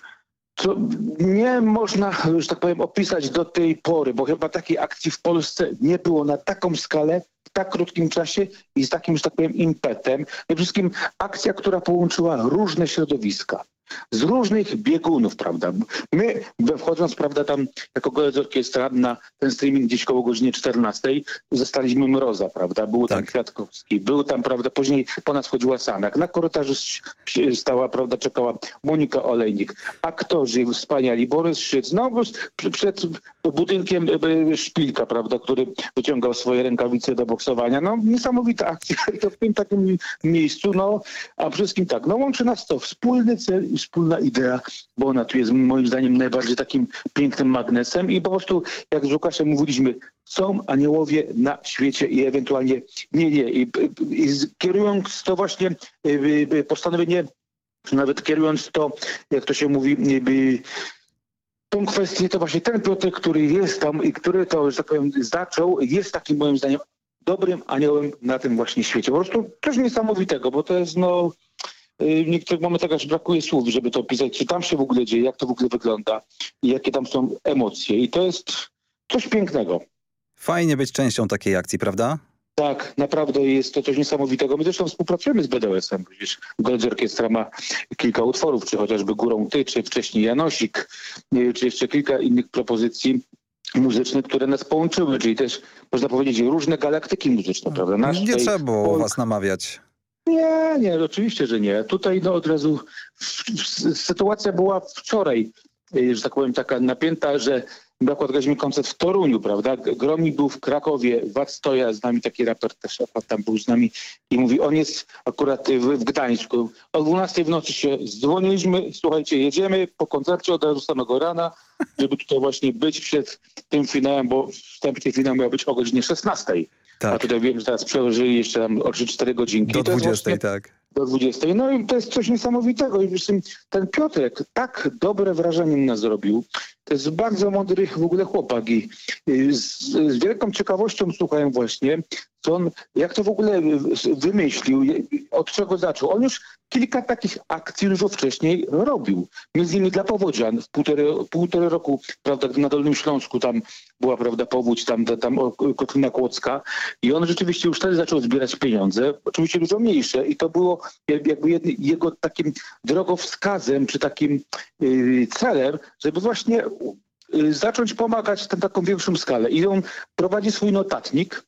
co nie można, że tak powiem, opisać do tej pory, bo chyba takiej akcji w Polsce nie było na taką skalę, w tak krótkim czasie i z takim, że tak powiem, impetem. Przede wszystkim akcja, która połączyła różne środowiska z różnych biegunów, prawda? My wchodząc, prawda, tam jako Golec Orkiestra na ten streaming gdzieś koło godziny 14 zostaliśmy Mroza, prawda? Był tam Kwiatkowski, był tam, prawda, później po nas chodziła Sanak. Na korytarzu stała, prawda, czekała Monika Olejnik. Aktorzy wspaniali, Borys Szyc, no przed budynkiem Szpilka, prawda, który wyciągał swoje rękawice do boksowania. No niesamowita akcja i to w tym takim miejscu, no a wszystkim tak, no łączy nas to wspólny cel i wspólna idea, bo ona tu jest moim zdaniem najbardziej takim pięknym magnesem i po prostu, jak z Łukaszem mówiliśmy, są aniołowie na świecie i ewentualnie nie, nie. I, i kierując to właśnie y, y, postanowienie, czy nawet kierując to, jak to się mówi, y, tą kwestię, to właśnie ten Piotr, który jest tam i który to, że tak powiem, zaczął, jest takim moim zdaniem dobrym aniołem na tym właśnie świecie. Po prostu coś niesamowitego, bo to jest no w niektórych momentach aż brakuje słów, żeby to opisać, co tam się w ogóle dzieje, jak to w ogóle wygląda i jakie tam są emocje. I to jest coś pięknego. Fajnie być częścią takiej akcji, prawda? Tak, naprawdę jest to coś niesamowitego. My zresztą współpracujemy z BDS-em. Przecież Goldz Orkiestra ma kilka utworów, czy chociażby Górą Ty, czy wcześniej Janosik, czy jeszcze kilka innych propozycji muzycznych, które nas połączyły, czyli też można powiedzieć różne galaktyki muzyczne, prawda? Nasz nie trzeba było was namawiać. Nie, nie, oczywiście, że nie. Tutaj no od razu sytuacja była wczoraj, że tak powiem, taka napięta, że Akurat graliśmy koncert w Toruniu, prawda? Gromi był w Krakowie, Wad Stoja, z nami taki raper też tam był z nami i mówi, on jest akurat w, w Gdańsku. O 12 w nocy się dzwoniliśmy, słuchajcie, jedziemy po koncercie od razu samego rana, żeby tutaj właśnie być przed tym finałem, bo wstępnie finał miał być o godzinie 16. Tak. A tutaj wiem, że teraz przełożyli jeszcze tam o 3-4 godzinki. Do 20, właśnie, tak. Do 20. No i to jest coś niesamowitego. I ten Piotrek tak dobre wrażenie na zrobił. To jest bardzo mądry w ogóle chłopak i z, z wielką ciekawością słuchałem właśnie, co on, jak to w ogóle wymyślił, od czego zaczął. On już kilka takich akcji dużo wcześniej robił. Między innymi dla powodzian w półtorej, roku, prawda, na Dolnym Śląsku tam była, prawda, powódź, tam, tam Kotlina Kłodzka i on rzeczywiście już wtedy zaczął zbierać pieniądze, oczywiście dużo mniejsze i to było jakby jego takim drogowskazem, czy takim yy, celem, żeby właśnie zacząć pomagać na taką większą skalę. I on prowadzi swój notatnik,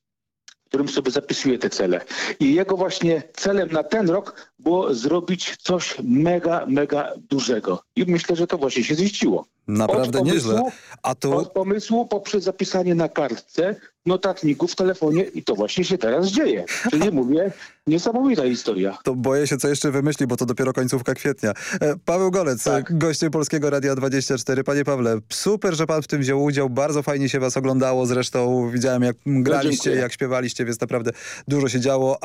którym sobie zapisuje te cele. I jego właśnie celem na ten rok było zrobić coś mega, mega dużego. I myślę, że to właśnie się ziściło. Naprawdę od nieźle. A tu... Od pomysłu poprzez zapisanie na kartce notatniku w telefonie i to właśnie się teraz dzieje. Czyli mówię, niesamowita historia. To boję się, co jeszcze wymyśli, bo to dopiero końcówka kwietnia. E, Paweł Golec, tak. gościem Polskiego Radia 24. Panie Pawle, super, że pan w tym wziął udział. Bardzo fajnie się was oglądało. Zresztą widziałem, jak graliście, no, jak śpiewaliście, więc naprawdę dużo się działo.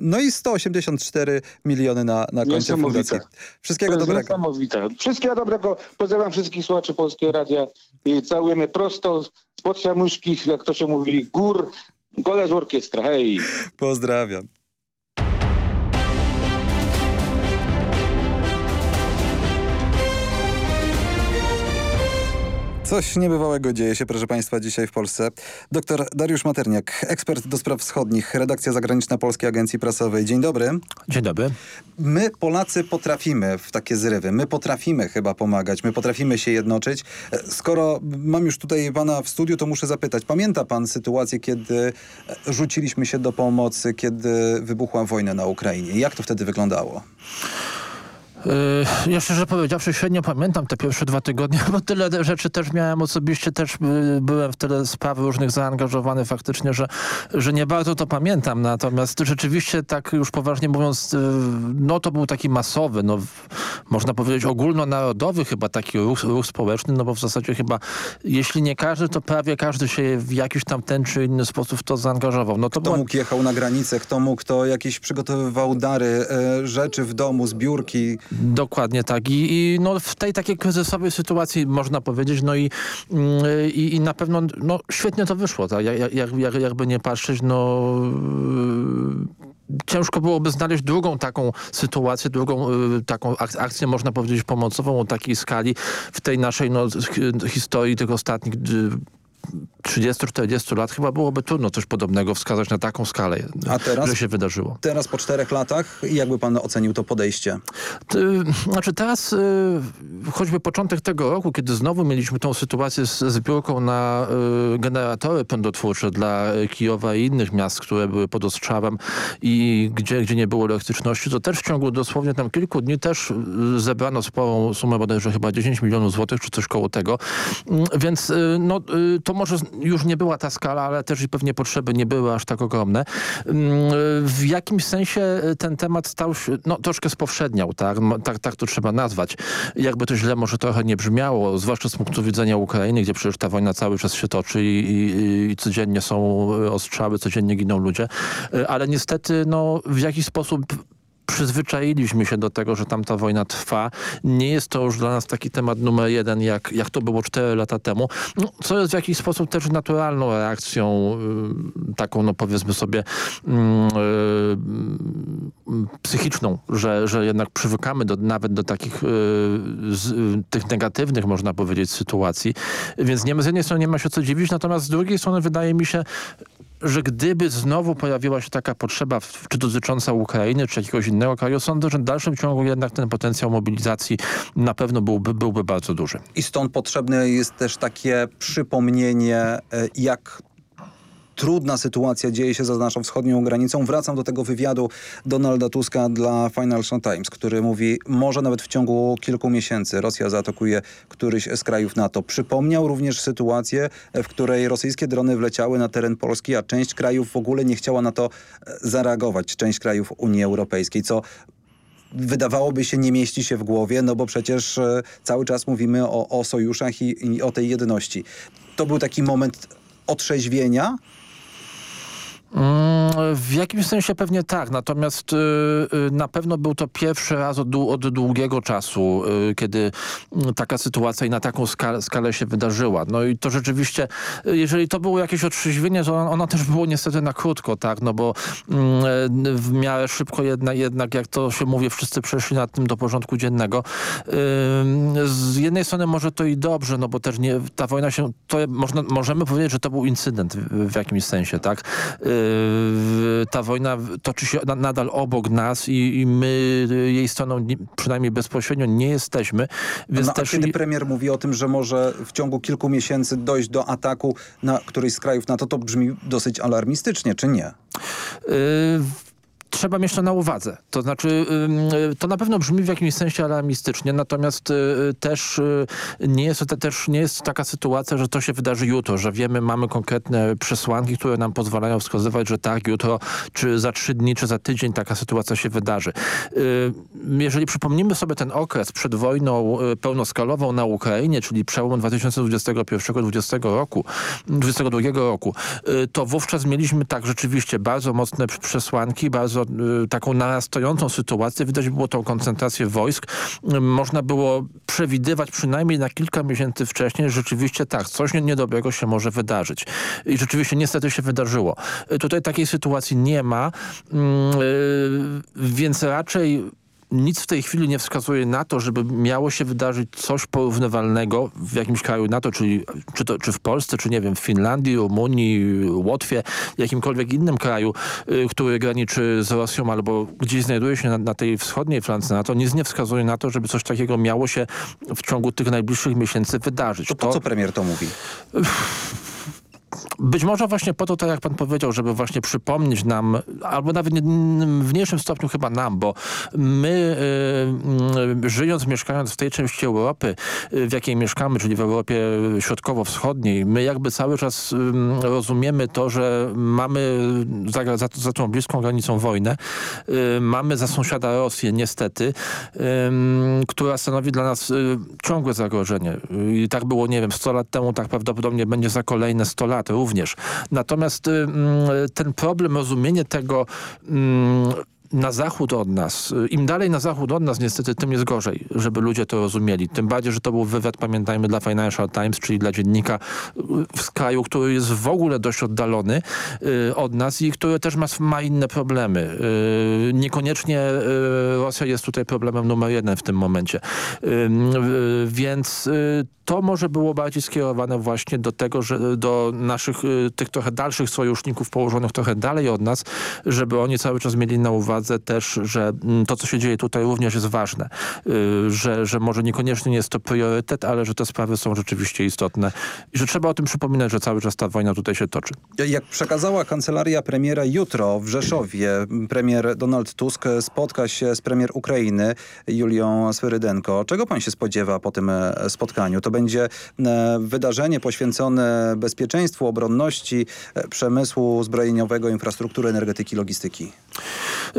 No i 184 miliony na, na koncie fundacji. Wszystkiego dobrego. Niesamowite. Wszystkiego dobrego. Pozdrawiam wszystkich słuchaczy Polskiego Radia i całujemy prosto spod siamuszkich, jak to się mówi, gór. Gole z orkiestra, hej. Pozdrawiam. Coś niebywałego dzieje się, proszę Państwa, dzisiaj w Polsce. Dr Dariusz Materniak, ekspert do spraw wschodnich, redakcja zagraniczna Polskiej Agencji Prasowej. Dzień dobry. Dzień dobry. My, Polacy, potrafimy w takie zrywy. My potrafimy chyba pomagać. My potrafimy się jednoczyć. Skoro mam już tutaj pana w studiu, to muszę zapytać. Pamięta pan sytuację, kiedy rzuciliśmy się do pomocy, kiedy wybuchła wojna na Ukrainie? Jak to wtedy wyglądało? Yy, ja szczerze powiedziawszy średnio pamiętam te pierwsze dwa tygodnie, bo tyle rzeczy też miałem osobiście, też byłem w tyle spraw różnych zaangażowany faktycznie, że, że nie bardzo to pamiętam. Natomiast rzeczywiście tak już poważnie mówiąc, y, no to był taki masowy, no można powiedzieć ogólnonarodowy chyba taki ruch, ruch społeczny, no bo w zasadzie chyba jeśli nie każdy, to prawie każdy się w jakiś tam ten czy inny sposób w to zaangażował. No to kto była... mógł jechał na granicę, kto mógł, kto jakieś przygotowywał dary, e, rzeczy w domu, zbiórki. Dokładnie tak. I, I, no, w tej takiej kryzysowej sytuacji można powiedzieć, no i, mm, i, i na pewno no, świetnie to wyszło. Tak? Jak, jak, jakby nie patrzeć, no ciężko byłoby znaleźć drugą taką sytuację, drugą y, taką akcję, można powiedzieć, pomocową o takiej skali w tej naszej no, historii tych ostatnich 30-40 lat chyba byłoby trudno coś podobnego wskazać na taką skalę, A teraz, że się wydarzyło. Teraz po czterech latach jakby pan ocenił to podejście? Znaczy teraz y, choćby początek tego roku, kiedy znowu mieliśmy tą sytuację z zbiórką na y, generatory pędotwórcze dla Kijowa i innych miast, które były pod ostrzałem i gdzie, gdzie nie było elektryczności, to też w ciągu dosłownie tam kilku dni też y, zebrano sporą sumę bodajże chyba 10 milionów złotych, czy coś koło tego. Mm, więc no, to może już nie była ta skala, ale też i pewnie potrzeby nie były aż tak ogromne. Mm, w jakimś sensie e, ten temat stał się, no troszkę spowszedniał, tak? tak? Tak to trzeba nazwać. Jakby to źle może trochę nie brzmiało, zwłaszcza z punktu widzenia Ukrainy, gdzie przecież ta wojna cały czas się toczy i, i, i codziennie są ostrzały, codziennie giną ludzie. E, ale niestety no, w jakiś sposób przyzwyczailiśmy się do tego, że tamta wojna trwa. Nie jest to już dla nas taki temat numer jeden, jak, jak to było cztery lata temu, no, co jest w jakiś sposób też naturalną reakcją, y, taką no powiedzmy sobie y, y, psychiczną, że, że jednak przywykamy do, nawet do takich y, z, tych negatywnych, można powiedzieć, sytuacji. Więc nie, z jednej strony nie ma się co dziwić, natomiast z drugiej strony wydaje mi się, że gdyby znowu pojawiła się taka potrzeba, czy dotycząca Ukrainy, czy jakiegoś innego kraju, sądzę, że w dalszym ciągu jednak ten potencjał mobilizacji na pewno byłby, byłby bardzo duży. I stąd potrzebne jest też takie przypomnienie, e, jak trudna sytuacja dzieje się za naszą wschodnią granicą. Wracam do tego wywiadu Donalda Tuska dla Financial Times, który mówi, może nawet w ciągu kilku miesięcy Rosja zaatakuje któryś z krajów NATO. Przypomniał również sytuację, w której rosyjskie drony wleciały na teren Polski, a część krajów w ogóle nie chciała na to e, zareagować, część krajów Unii Europejskiej, co wydawałoby się nie mieści się w głowie, no bo przecież e, cały czas mówimy o, o sojuszach i, i o tej jedności. To był taki moment otrzeźwienia, w jakimś sensie pewnie tak, natomiast y, y, na pewno był to pierwszy raz od, od długiego czasu, y, kiedy mm, taka sytuacja i na taką skalę, skalę, się wydarzyła. No i to rzeczywiście, jeżeli to było jakieś otrzeźwienie, to ono też było niestety na krótko, tak, no bo mm, w miarę szybko jednak, jednak jak to się mówi, wszyscy przeszli nad tym do porządku dziennego. Z jednej strony może to i dobrze, no bo też nie, ta wojna się, to można, możemy powiedzieć, że to był incydent w jakimś sensie, tak ta wojna toczy się nadal obok nas i, i my jej stroną przynajmniej bezpośrednio nie jesteśmy. Więc no, też... kiedy premier mówi o tym, że może w ciągu kilku miesięcy dojść do ataku na któryś z krajów NATO, to brzmi dosyć alarmistycznie, czy nie? Yy, trzeba mieć to na uwadze. To znaczy, to na pewno brzmi w jakimś sensie alarmistycznie, natomiast y, też y, nie jest, to też nie jest taka sytuacja, że to się wydarzy jutro, że wiemy, mamy konkretne przesłanki, które nam pozwalają wskazywać, że tak, jutro, czy za trzy dni, czy za tydzień taka sytuacja się wydarzy. Y, jeżeli przypomnimy sobie ten okres przed wojną pełnoskalową na Ukrainie, czyli przełom 2021-2020 roku, 2022 roku, to wówczas mieliśmy tak rzeczywiście bardzo mocne przesłanki, bardzo Y, taką narastającą sytuację, widać było tą koncentrację wojsk. Można było przewidywać przynajmniej na kilka miesięcy wcześniej, rzeczywiście tak, coś niedobrego się może wydarzyć. I rzeczywiście niestety się wydarzyło. Y, tutaj takiej sytuacji nie ma, mm, y, więc raczej nic w tej chwili nie wskazuje na to, żeby miało się wydarzyć coś porównywalnego w jakimś kraju NATO, czyli czy, to, czy w Polsce, czy nie wiem, w Finlandii, Rumunii, Łotwie, jakimkolwiek innym kraju, y, który graniczy z Rosją albo gdzieś znajduje się na, na, tej wschodniej flance NATO, nic nie wskazuje na to, żeby coś takiego miało się w ciągu tych najbliższych miesięcy wydarzyć. To po to... co premier to mówi? Być może właśnie po to, tak jak pan powiedział, żeby właśnie przypomnieć nam, albo nawet w mniejszym stopniu chyba nam, bo my y, żyjąc, mieszkając w tej części Europy, y, w jakiej mieszkamy, czyli w Europie Środkowo-Wschodniej, my jakby cały czas y, rozumiemy to, że mamy za, za, za tą bliską granicą wojnę, y, mamy za sąsiada Rosję niestety, która stanowi dla nas y, ciągłe zagrożenie. I tak było, nie wiem, 100 lat temu, tak prawdopodobnie będzie za kolejne 100 lat również. Natomiast y, mm, ten problem, rozumienie tego mm, na zachód od nas, im dalej na zachód od nas niestety, tym jest gorzej, żeby ludzie to rozumieli. Tym bardziej, że to był wywiad, pamiętajmy, dla Financial Times, czyli dla dziennika z kraju, który jest w ogóle dość oddalony y, od nas i który też ma, ma inne problemy. Y, niekoniecznie y, Rosja jest tutaj problemem numer jeden w tym momencie. Y, y, więc y, to może było bardziej skierowane właśnie do tego, że do naszych tych trochę dalszych sojuszników położonych trochę dalej od nas, żeby oni cały czas mieli na uwadze uwadze też, że mm, to, co się dzieje tutaj również jest ważne. Y, że, że może niekoniecznie nie jest to priorytet, ale że te sprawy są rzeczywiście istotne. I że trzeba o tym przypominać, że cały czas ta wojna tutaj się toczy. Jak przekazała kancelaria premiera jutro w Rzeszowie, premier Donald Tusk spotka się z premier Ukrainy Julią Swyrydenko. Czego pan się spodziewa po tym e, spotkaniu? To będzie e, wydarzenie poświęcone bezpieczeństwu, obronności, e, przemysłu zbrojeniowego, infrastruktury, energetyki, logistyki.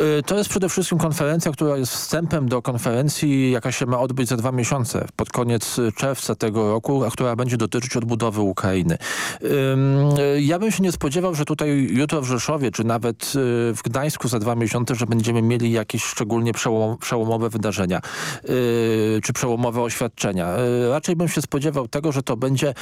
Y, to jest przede wszystkim konferencja, która jest wstępem do konferencji, jaka się ma odbyć za dwa miesiące, pod koniec czerwca tego roku, a która będzie dotyczyć odbudowy Ukrainy. Y, ja bym się nie spodziewał, że tutaj jutro w Rzeszowie, czy nawet y, w Gdańsku za dwa miesiące, że będziemy mieli jakieś szczególnie przełom, przełomowe wydarzenia, czy przełomowe oświadczenia. Raczej bym się spodziewał tego, że to będzie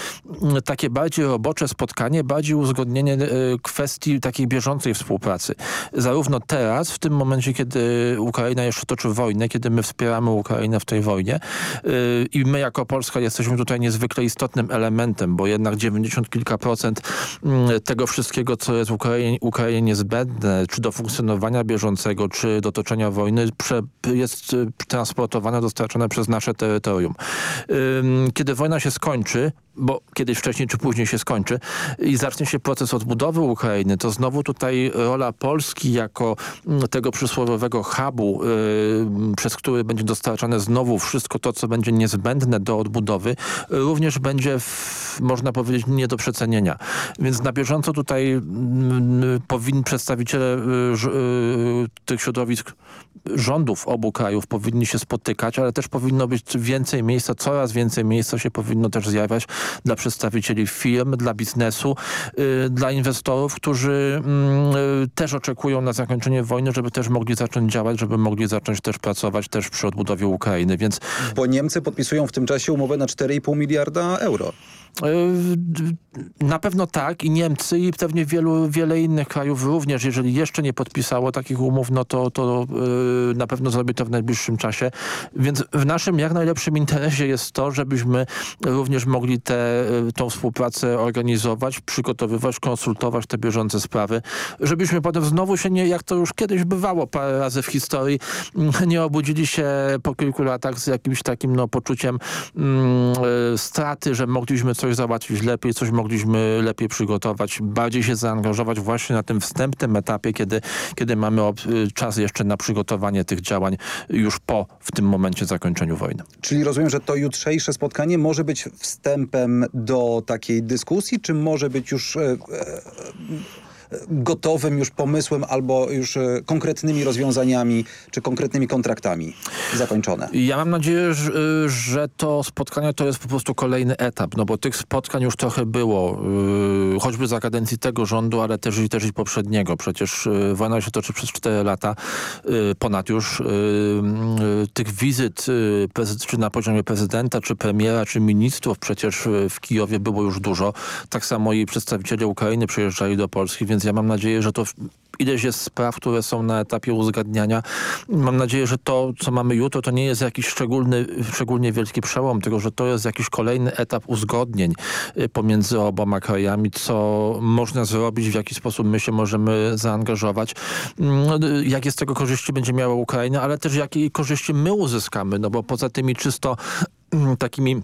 mm, takie bardziej robocze spotkanie, bardziej uzgodnienie kwestii takiej bieżącej współpracy. Zarówno teraz, w tym momencie, kiedy Ukraina jeszcze toczy wojnę, kiedy my wspieramy Ukrainę w tej wojnie yy, i my jako Polska jesteśmy tutaj niezwykle istotnym elementem, bo jednak 90 kilka procent yy, tego wszystkiego, co jest Ukrainie, Ukrainie niezbędne, czy do funkcjonowania bieżącego, czy do toczenia wojny, jest yy, transportowane, dostarczone przez nasze terytorium. Kiedy wojna się skończy, bo kiedyś wcześniej czy później się skończy i zacznie się proces odbudowy Ukrainy, to znowu tutaj rola Polski jako mm, tego przysłowiowego hubu, y, przez który będzie dostarczane znowu wszystko to, co będzie niezbędne do odbudowy, również będzie, w, można powiedzieć, nie do przecenienia. Więc na bieżąco tutaj mm, powinni przedstawiciele y, y, tych środowisk rządów obu krajów powinni się spotykać, ale też powinno być więcej miejsca, coraz więcej miejsca się powinno też zjawiać dla przedstawicieli firm, dla biznesu, dla inwestorów, którzy mm, też oczekują na zakończenie wojny, żeby też mogli zacząć działać, żeby mogli zacząć też pracować też przy odbudowie Ukrainy, więc... Bo Niemcy podpisują w tym czasie umowę na 4,5 miliarda euro. Y, na pewno tak i Niemcy i pewnie wielu, wiele innych krajów również, jeżeli jeszcze nie podpisało takich umów, no to, to yy, na pewno zrobi to w najbliższym czasie. Więc w naszym jak najlepszym interesie jest to, żebyśmy również mogli tę tą współpracę organizować, przygotowywać, konsultować te bieżące sprawy, żebyśmy potem znowu się nie, jak to już kiedyś bywało parę razy w historii, nie obudzili się po kilku latach z jakimś takim no, poczuciem yy, straty, że mogliśmy coś coś załatwić lepiej, coś mogliśmy lepiej przygotować, bardziej się zaangażować właśnie na tym wstępnym etapie, kiedy, kiedy mamy y, czas jeszcze na przygotowanie tych działań już po w tym momencie zakończeniu wojny. Czyli rozumiem, że to jutrzejsze spotkanie może być wstępem do takiej dyskusji, czy może być już... E, e, gotowym już pomysłem albo już e, konkretnymi rozwiązaniami czy konkretnymi kontraktami zakończone? Ja mam nadzieję, że, że to spotkanie to jest po prostu kolejny etap, no bo tych spotkań już trochę było, yy, choćby za kadencji tego rządu, ale też i, też i poprzedniego. Przecież wojna się toczy przez 4 lata, ponad już tych wizyt czy na poziomie prezydenta, czy premiera, czy ministrów przecież w Kijowie było już dużo. Tak samo i przedstawiciele Ukrainy przyjeżdżali do Polski, więc ja mam nadzieję, że to ileś jest spraw, które są na etapie uzgadniania. Mam nadzieję, że to, co mamy jutro, to nie jest jakiś szczególny, szczególnie wielki przełom, tylko że to jest jakiś kolejny etap uzgodnień y, pomiędzy oboma krajami, co można zrobić, w jaki sposób my się możemy zaangażować, mm, jakie z tego korzyści będzie miała Ukraina, ale też jakie korzyści my uzyskamy, no bo poza tymi czysto mm, takimi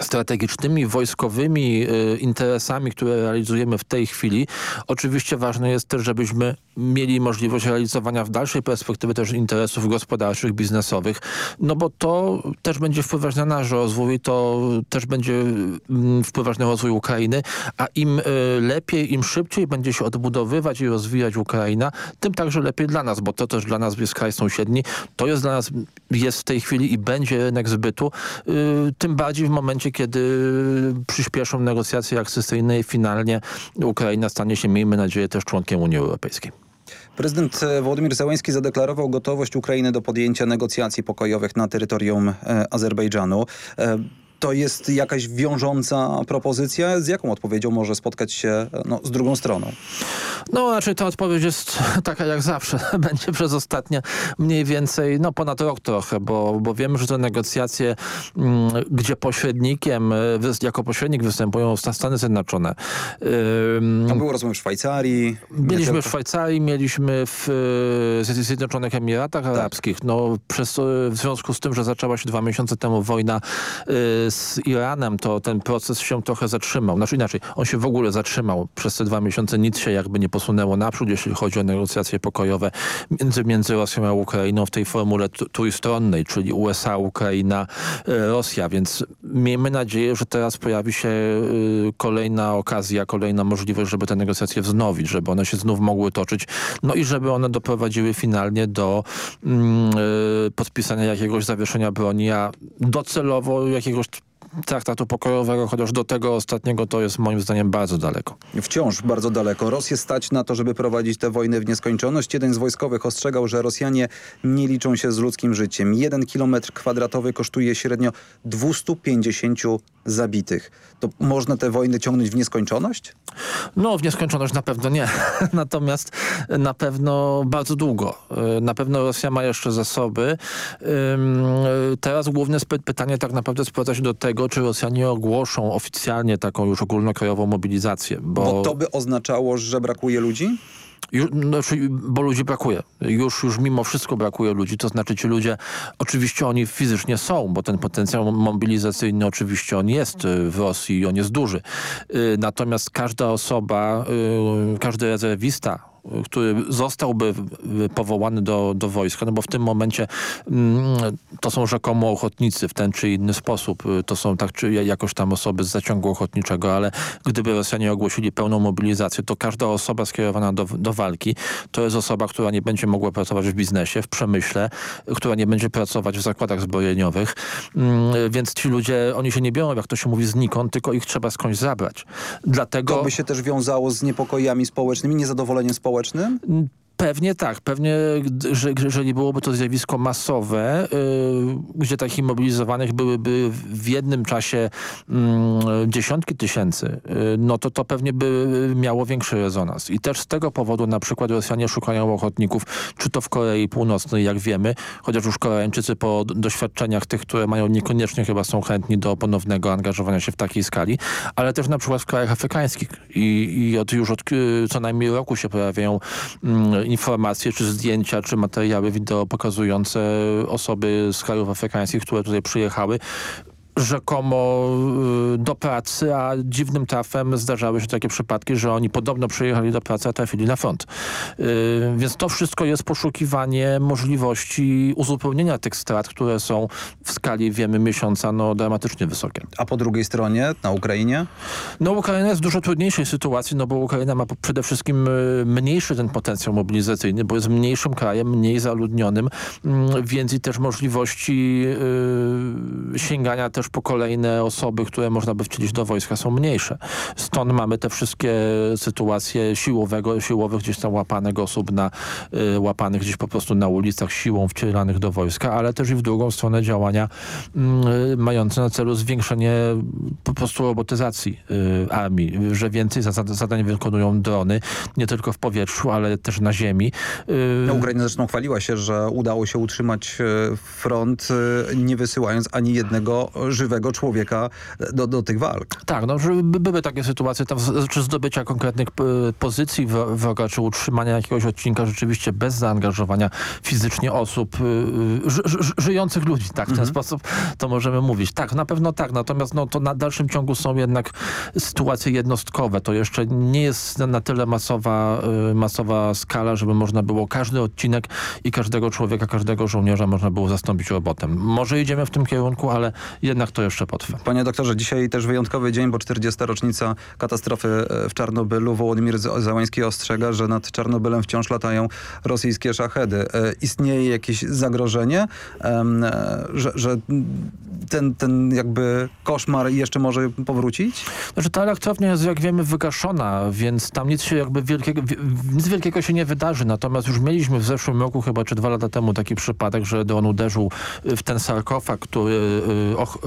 strategicznymi, wojskowymi y, interesami, które realizujemy w tej chwili. Oczywiście ważne jest też, żebyśmy mieli możliwość realizowania w dalszej perspektywie też interesów gospodarczych, biznesowych, no bo to też będzie wpływać na nasz rozwój, to też będzie mm, wpływać na rozwój Ukrainy, a im y, lepiej, im szybciej będzie się odbudowywać i rozwijać Ukraina, tym także lepiej dla nas, bo to też dla nas jest kraj sąsiedni, to jest dla nas, jest w tej chwili i będzie rynek zbytu, y, tym bardziej w momencie momencie, kiedy przyspieszą negocjacje akcesyjne i finalnie Ukraina stanie się, miejmy nadzieję, też członkiem Unii Europejskiej. Prezydent Władimir Załański zadeklarował gotowość Ukrainy do podjęcia negocjacji pokojowych na terytorium e, Azerbejdżanu. E, to jest jakaś wiążąca propozycja? Z jaką odpowiedzią może spotkać się no, z drugą stroną? No, znaczy ta odpowiedź jest taka jak zawsze. Będzie przez ostatnie mniej więcej, no ponad rok trochę, bo, bo wiemy, że te negocjacje, mm, gdzie pośrednikiem, e, jako pośrednik występują Stany Zjednoczone. Tam było rozumiem w Szwajcarii. Mieliśmy w Szwajcarii, mieliśmy w e, Zjednoczonych Emiratach tak. Arabskich. No, przez, w związku z tym, że zaczęła się dwa miesiące temu wojna y, z Iranem, to ten proces się trochę zatrzymał. Znaczy inaczej, on się w ogóle zatrzymał. Przez te dwa miesiące nic się jakby nie posunęło naprzód, jeśli chodzi o negocjacje pokojowe między, między Rosją a Ukrainą w tej formule trójstronnej, czyli USA, Ukraina, e, Rosja. Więc miejmy nadzieję, że teraz pojawi się e, kolejna okazja, kolejna możliwość, żeby te negocjacje wznowić, żeby one się znów mogły toczyć, no i żeby one doprowadziły finalnie do mm, e, podpisania jakiegoś zawieszenia broni, a docelowo jakiegoś traktatu pokojowego, chociaż do tego ostatniego to jest moim zdaniem bardzo daleko. Wciąż bardzo daleko. Rosję stać na to, żeby prowadzić tę wojnę w nieskończoność. Jeden z wojskowych ostrzegał, że Rosjanie nie liczą się z ludzkim życiem. Jeden kilometr kwadratowy kosztuje średnio 250 zabitych. To można te wojny ciągnąć w nieskończoność? No, w nieskończoność na pewno nie. Natomiast na pewno bardzo długo. Na pewno Rosja ma jeszcze zasoby. Teraz główne pytanie tak naprawdę sprowadza się do tego, czy Rosjanie ogłoszą oficjalnie taką już ogólnokrajową mobilizację. Bo, bo to by oznaczało, że brakuje ludzi? Znaczy, bo ludzi brakuje. Już, już mimo wszystko brakuje ludzi. To znaczy ci ludzie, oczywiście oni fizycznie są, bo ten potencjał mobilizacyjny oczywiście on jest y, w Rosji i on jest duży. Y, natomiast każda osoba, y, każdy rezerwista który zostałby powołany do, do wojska, no bo w tym momencie mm, to są rzekomo ochotnicy w ten czy inny sposób. To są tak czy jakoś tam osoby z zaciągu ochotniczego, ale gdyby Rosjanie ogłosili pełną mobilizację, to każda osoba skierowana do, do walki to jest osoba, która nie będzie mogła pracować w biznesie, w przemyśle, która nie będzie pracować w zakładach zbrojeniowych, mm, więc ci ludzie, oni się nie biorą, jak to się mówi, znikąd, tylko ich trzeba skądś zabrać. Dlatego... To by się też wiązało z niepokojami społecznymi, niezadowoleniem społecznym? społecznym? Pewnie tak, pewnie, że jeżeli byłoby to zjawisko masowe, yy, gdzie takich mobilizowanych byłyby w jednym czasie yy, dziesiątki tysięcy, yy, no to to pewnie by miało większy rezonans. I też z tego powodu na przykład Rosjanie szukają ochotników, czy to w Korei Północnej, jak wiemy, chociaż już Koreańczycy po doświadczeniach tych, które mają niekoniecznie chyba są chętni do ponownego angażowania się w takiej skali, ale też na przykład w krajach afrykańskich. I, i od, już od co najmniej roku się pojawiają mm, informacje, czy zdjęcia, czy materiały wideo pokazujące osoby z krajów afrykańskich, które tutaj przyjechały rzekomo y, do pracy, a dziwnym trafem zdarzały się takie przypadki, że oni podobno przyjechali do pracy, a trafili na front. Yy, więc to wszystko jest poszukiwanie możliwości uzupełnienia tych strat, które są w skali, wiemy, miesiąca no, dramatycznie wysokie. A po drugiej stronie, na Ukrainie? No Ukraina jest w dużo trudniejszej sytuacji, no bo Ukraina ma przede wszystkim y, mniejszy ten potencjał mobilizacyjny, bo jest mniejszym krajem, mniej zaludnionym, mm, więc i też możliwości sięgania też też po kolejne osoby, które można by wcielić do wojska są mniejsze. Stąd mamy te wszystkie sytuacje siłowego, siłowych gdzieś tam łapanych osób, na, y, łapanych gdzieś po prostu na ulicach siłą wcielanych do wojska, ale też i w drugą stronę działania y, mające na celu zwiększenie po prostu robotyzacji y, armii, że więcej zadań wykonują drony, nie tylko w powietrzu, ale też na ziemi. Y no, Ukraina zresztą chwaliła się, że udało się utrzymać y, front, y, nie wysyłając ani jednego żywego człowieka do, do tych walk. Tak, no, były takie sytuacje, tam, czy zdobycia konkretnych pozycji wroga, czy utrzymania jakiegoś odcinka rzeczywiście bez zaangażowania fizycznie osób, ży, ży, żyjących ludzi, tak, w ten mhm. sposób to możemy mówić. Tak, na pewno tak, natomiast no, to na dalszym ciągu są jednak sytuacje jednostkowe. To jeszcze nie jest na tyle masowa, masowa skala, żeby można było każdy odcinek i każdego człowieka, każdego żołnierza można było zastąpić robotem. Może idziemy w tym kierunku, ale jednak jednak to jeszcze potrwa. Panie doktorze, dzisiaj też wyjątkowy dzień, bo 40. rocznica katastrofy e, w Czarnobylu. Wołodymir Załański ostrzega, że nad Czarnobylem wciąż latają rosyjskie szachedy. E, istnieje jakieś zagrożenie, e, że, że ten, ten jakby koszmar jeszcze może powrócić? Znaczy ta elektrownia jest jak wiemy wygaszona, więc tam nic się jakby wielkiego, nic wielkiego się nie wydarzy. Natomiast już mieliśmy w zeszłym roku chyba czy dwa lata temu taki przypadek, że on uderzył w ten sarkofag, który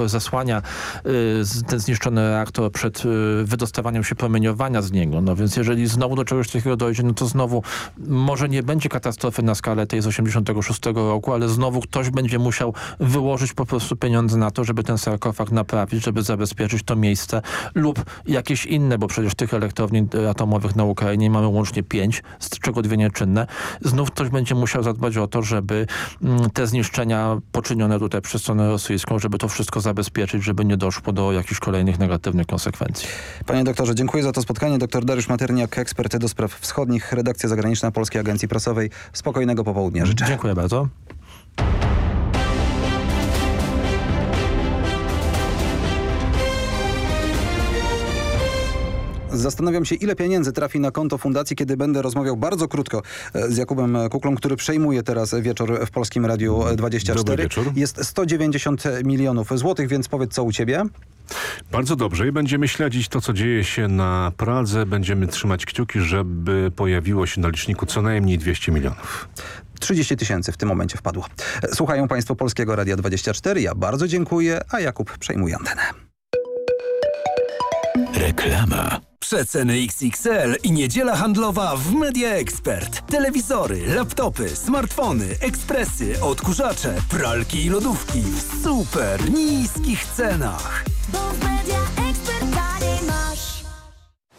zasłania y, ten zniszczony reaktor przed y, wydostawaniem się promieniowania z niego. No więc jeżeli znowu do czegoś takiego dojdzie, no to znowu może nie będzie katastrofy na skalę tej z 86 roku, ale znowu ktoś będzie musiał wyłożyć po prostu pieniądze na to, żeby ten sarkofag naprawić, żeby zabezpieczyć to miejsce lub jakieś inne, bo przecież tych elektrowni atomowych na Ukrainie mamy łącznie pięć, z czego dwie nieczynne. Znów ktoś będzie musiał zadbać o to, żeby mm, te zniszczenia poczynione tutaj przez stronę rosyjską, żeby to wszystko zabezpieczyć, żeby nie doszło do jakichś kolejnych negatywnych konsekwencji. Panie doktorze, dziękuję za to spotkanie. Doktor Dariusz Materniak, ekspert do spraw wschodnich, redakcja zagraniczna Polskiej Agencji Prasowej. Spokojnego popołudnia życzę. Dziękuję bardzo. Zastanawiam się, ile pieniędzy trafi na konto fundacji, kiedy będę rozmawiał bardzo krótko e, z Jakubem Kuklą, który przejmuje teraz wieczór w Polskim Radiu 24. Dobry wieczór. Jest 190 milionów złotych, więc powiedz co u ciebie? Bardzo dobrze i będziemy śledzić to, co dzieje się na Pradze. Będziemy trzymać kciuki, żeby pojawiło się na liczniku co najmniej 200 milionów. 30 tysięcy w tym momencie wpadło. E, słuchają Państwo Polskiego Radia 24. Ja bardzo dziękuję, a Jakub przejmuje antenę. Reklama. Przeceny XXL i niedziela handlowa w Media Expert. Telewizory, laptopy, smartfony, ekspresy, odkurzacze, pralki i lodówki w super niskich cenach. Bo w Media.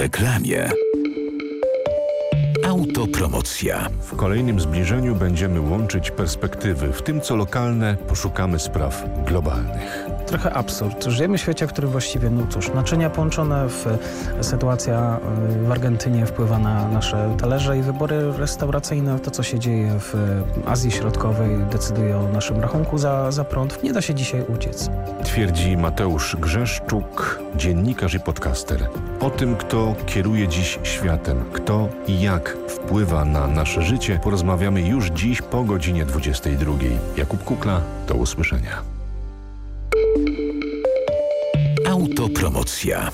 Reklamie. Autopromocja. W kolejnym zbliżeniu będziemy łączyć perspektywy. W tym co lokalne poszukamy spraw globalnych. Trochę absurd. Żyjemy w świecie, w którym właściwie, no cóż, naczynia połączone, w, sytuacja y, w Argentynie wpływa na nasze talerze i wybory restauracyjne, to co się dzieje w Azji Środkowej decyduje o naszym rachunku za, za prąd. Nie da się dzisiaj uciec. Twierdzi Mateusz Grzeszczuk, dziennikarz i podcaster. O tym, kto kieruje dziś światem, kto i jak wpływa na nasze życie, porozmawiamy już dziś po godzinie 22. Jakub Kukla, do usłyszenia. Autopromocja.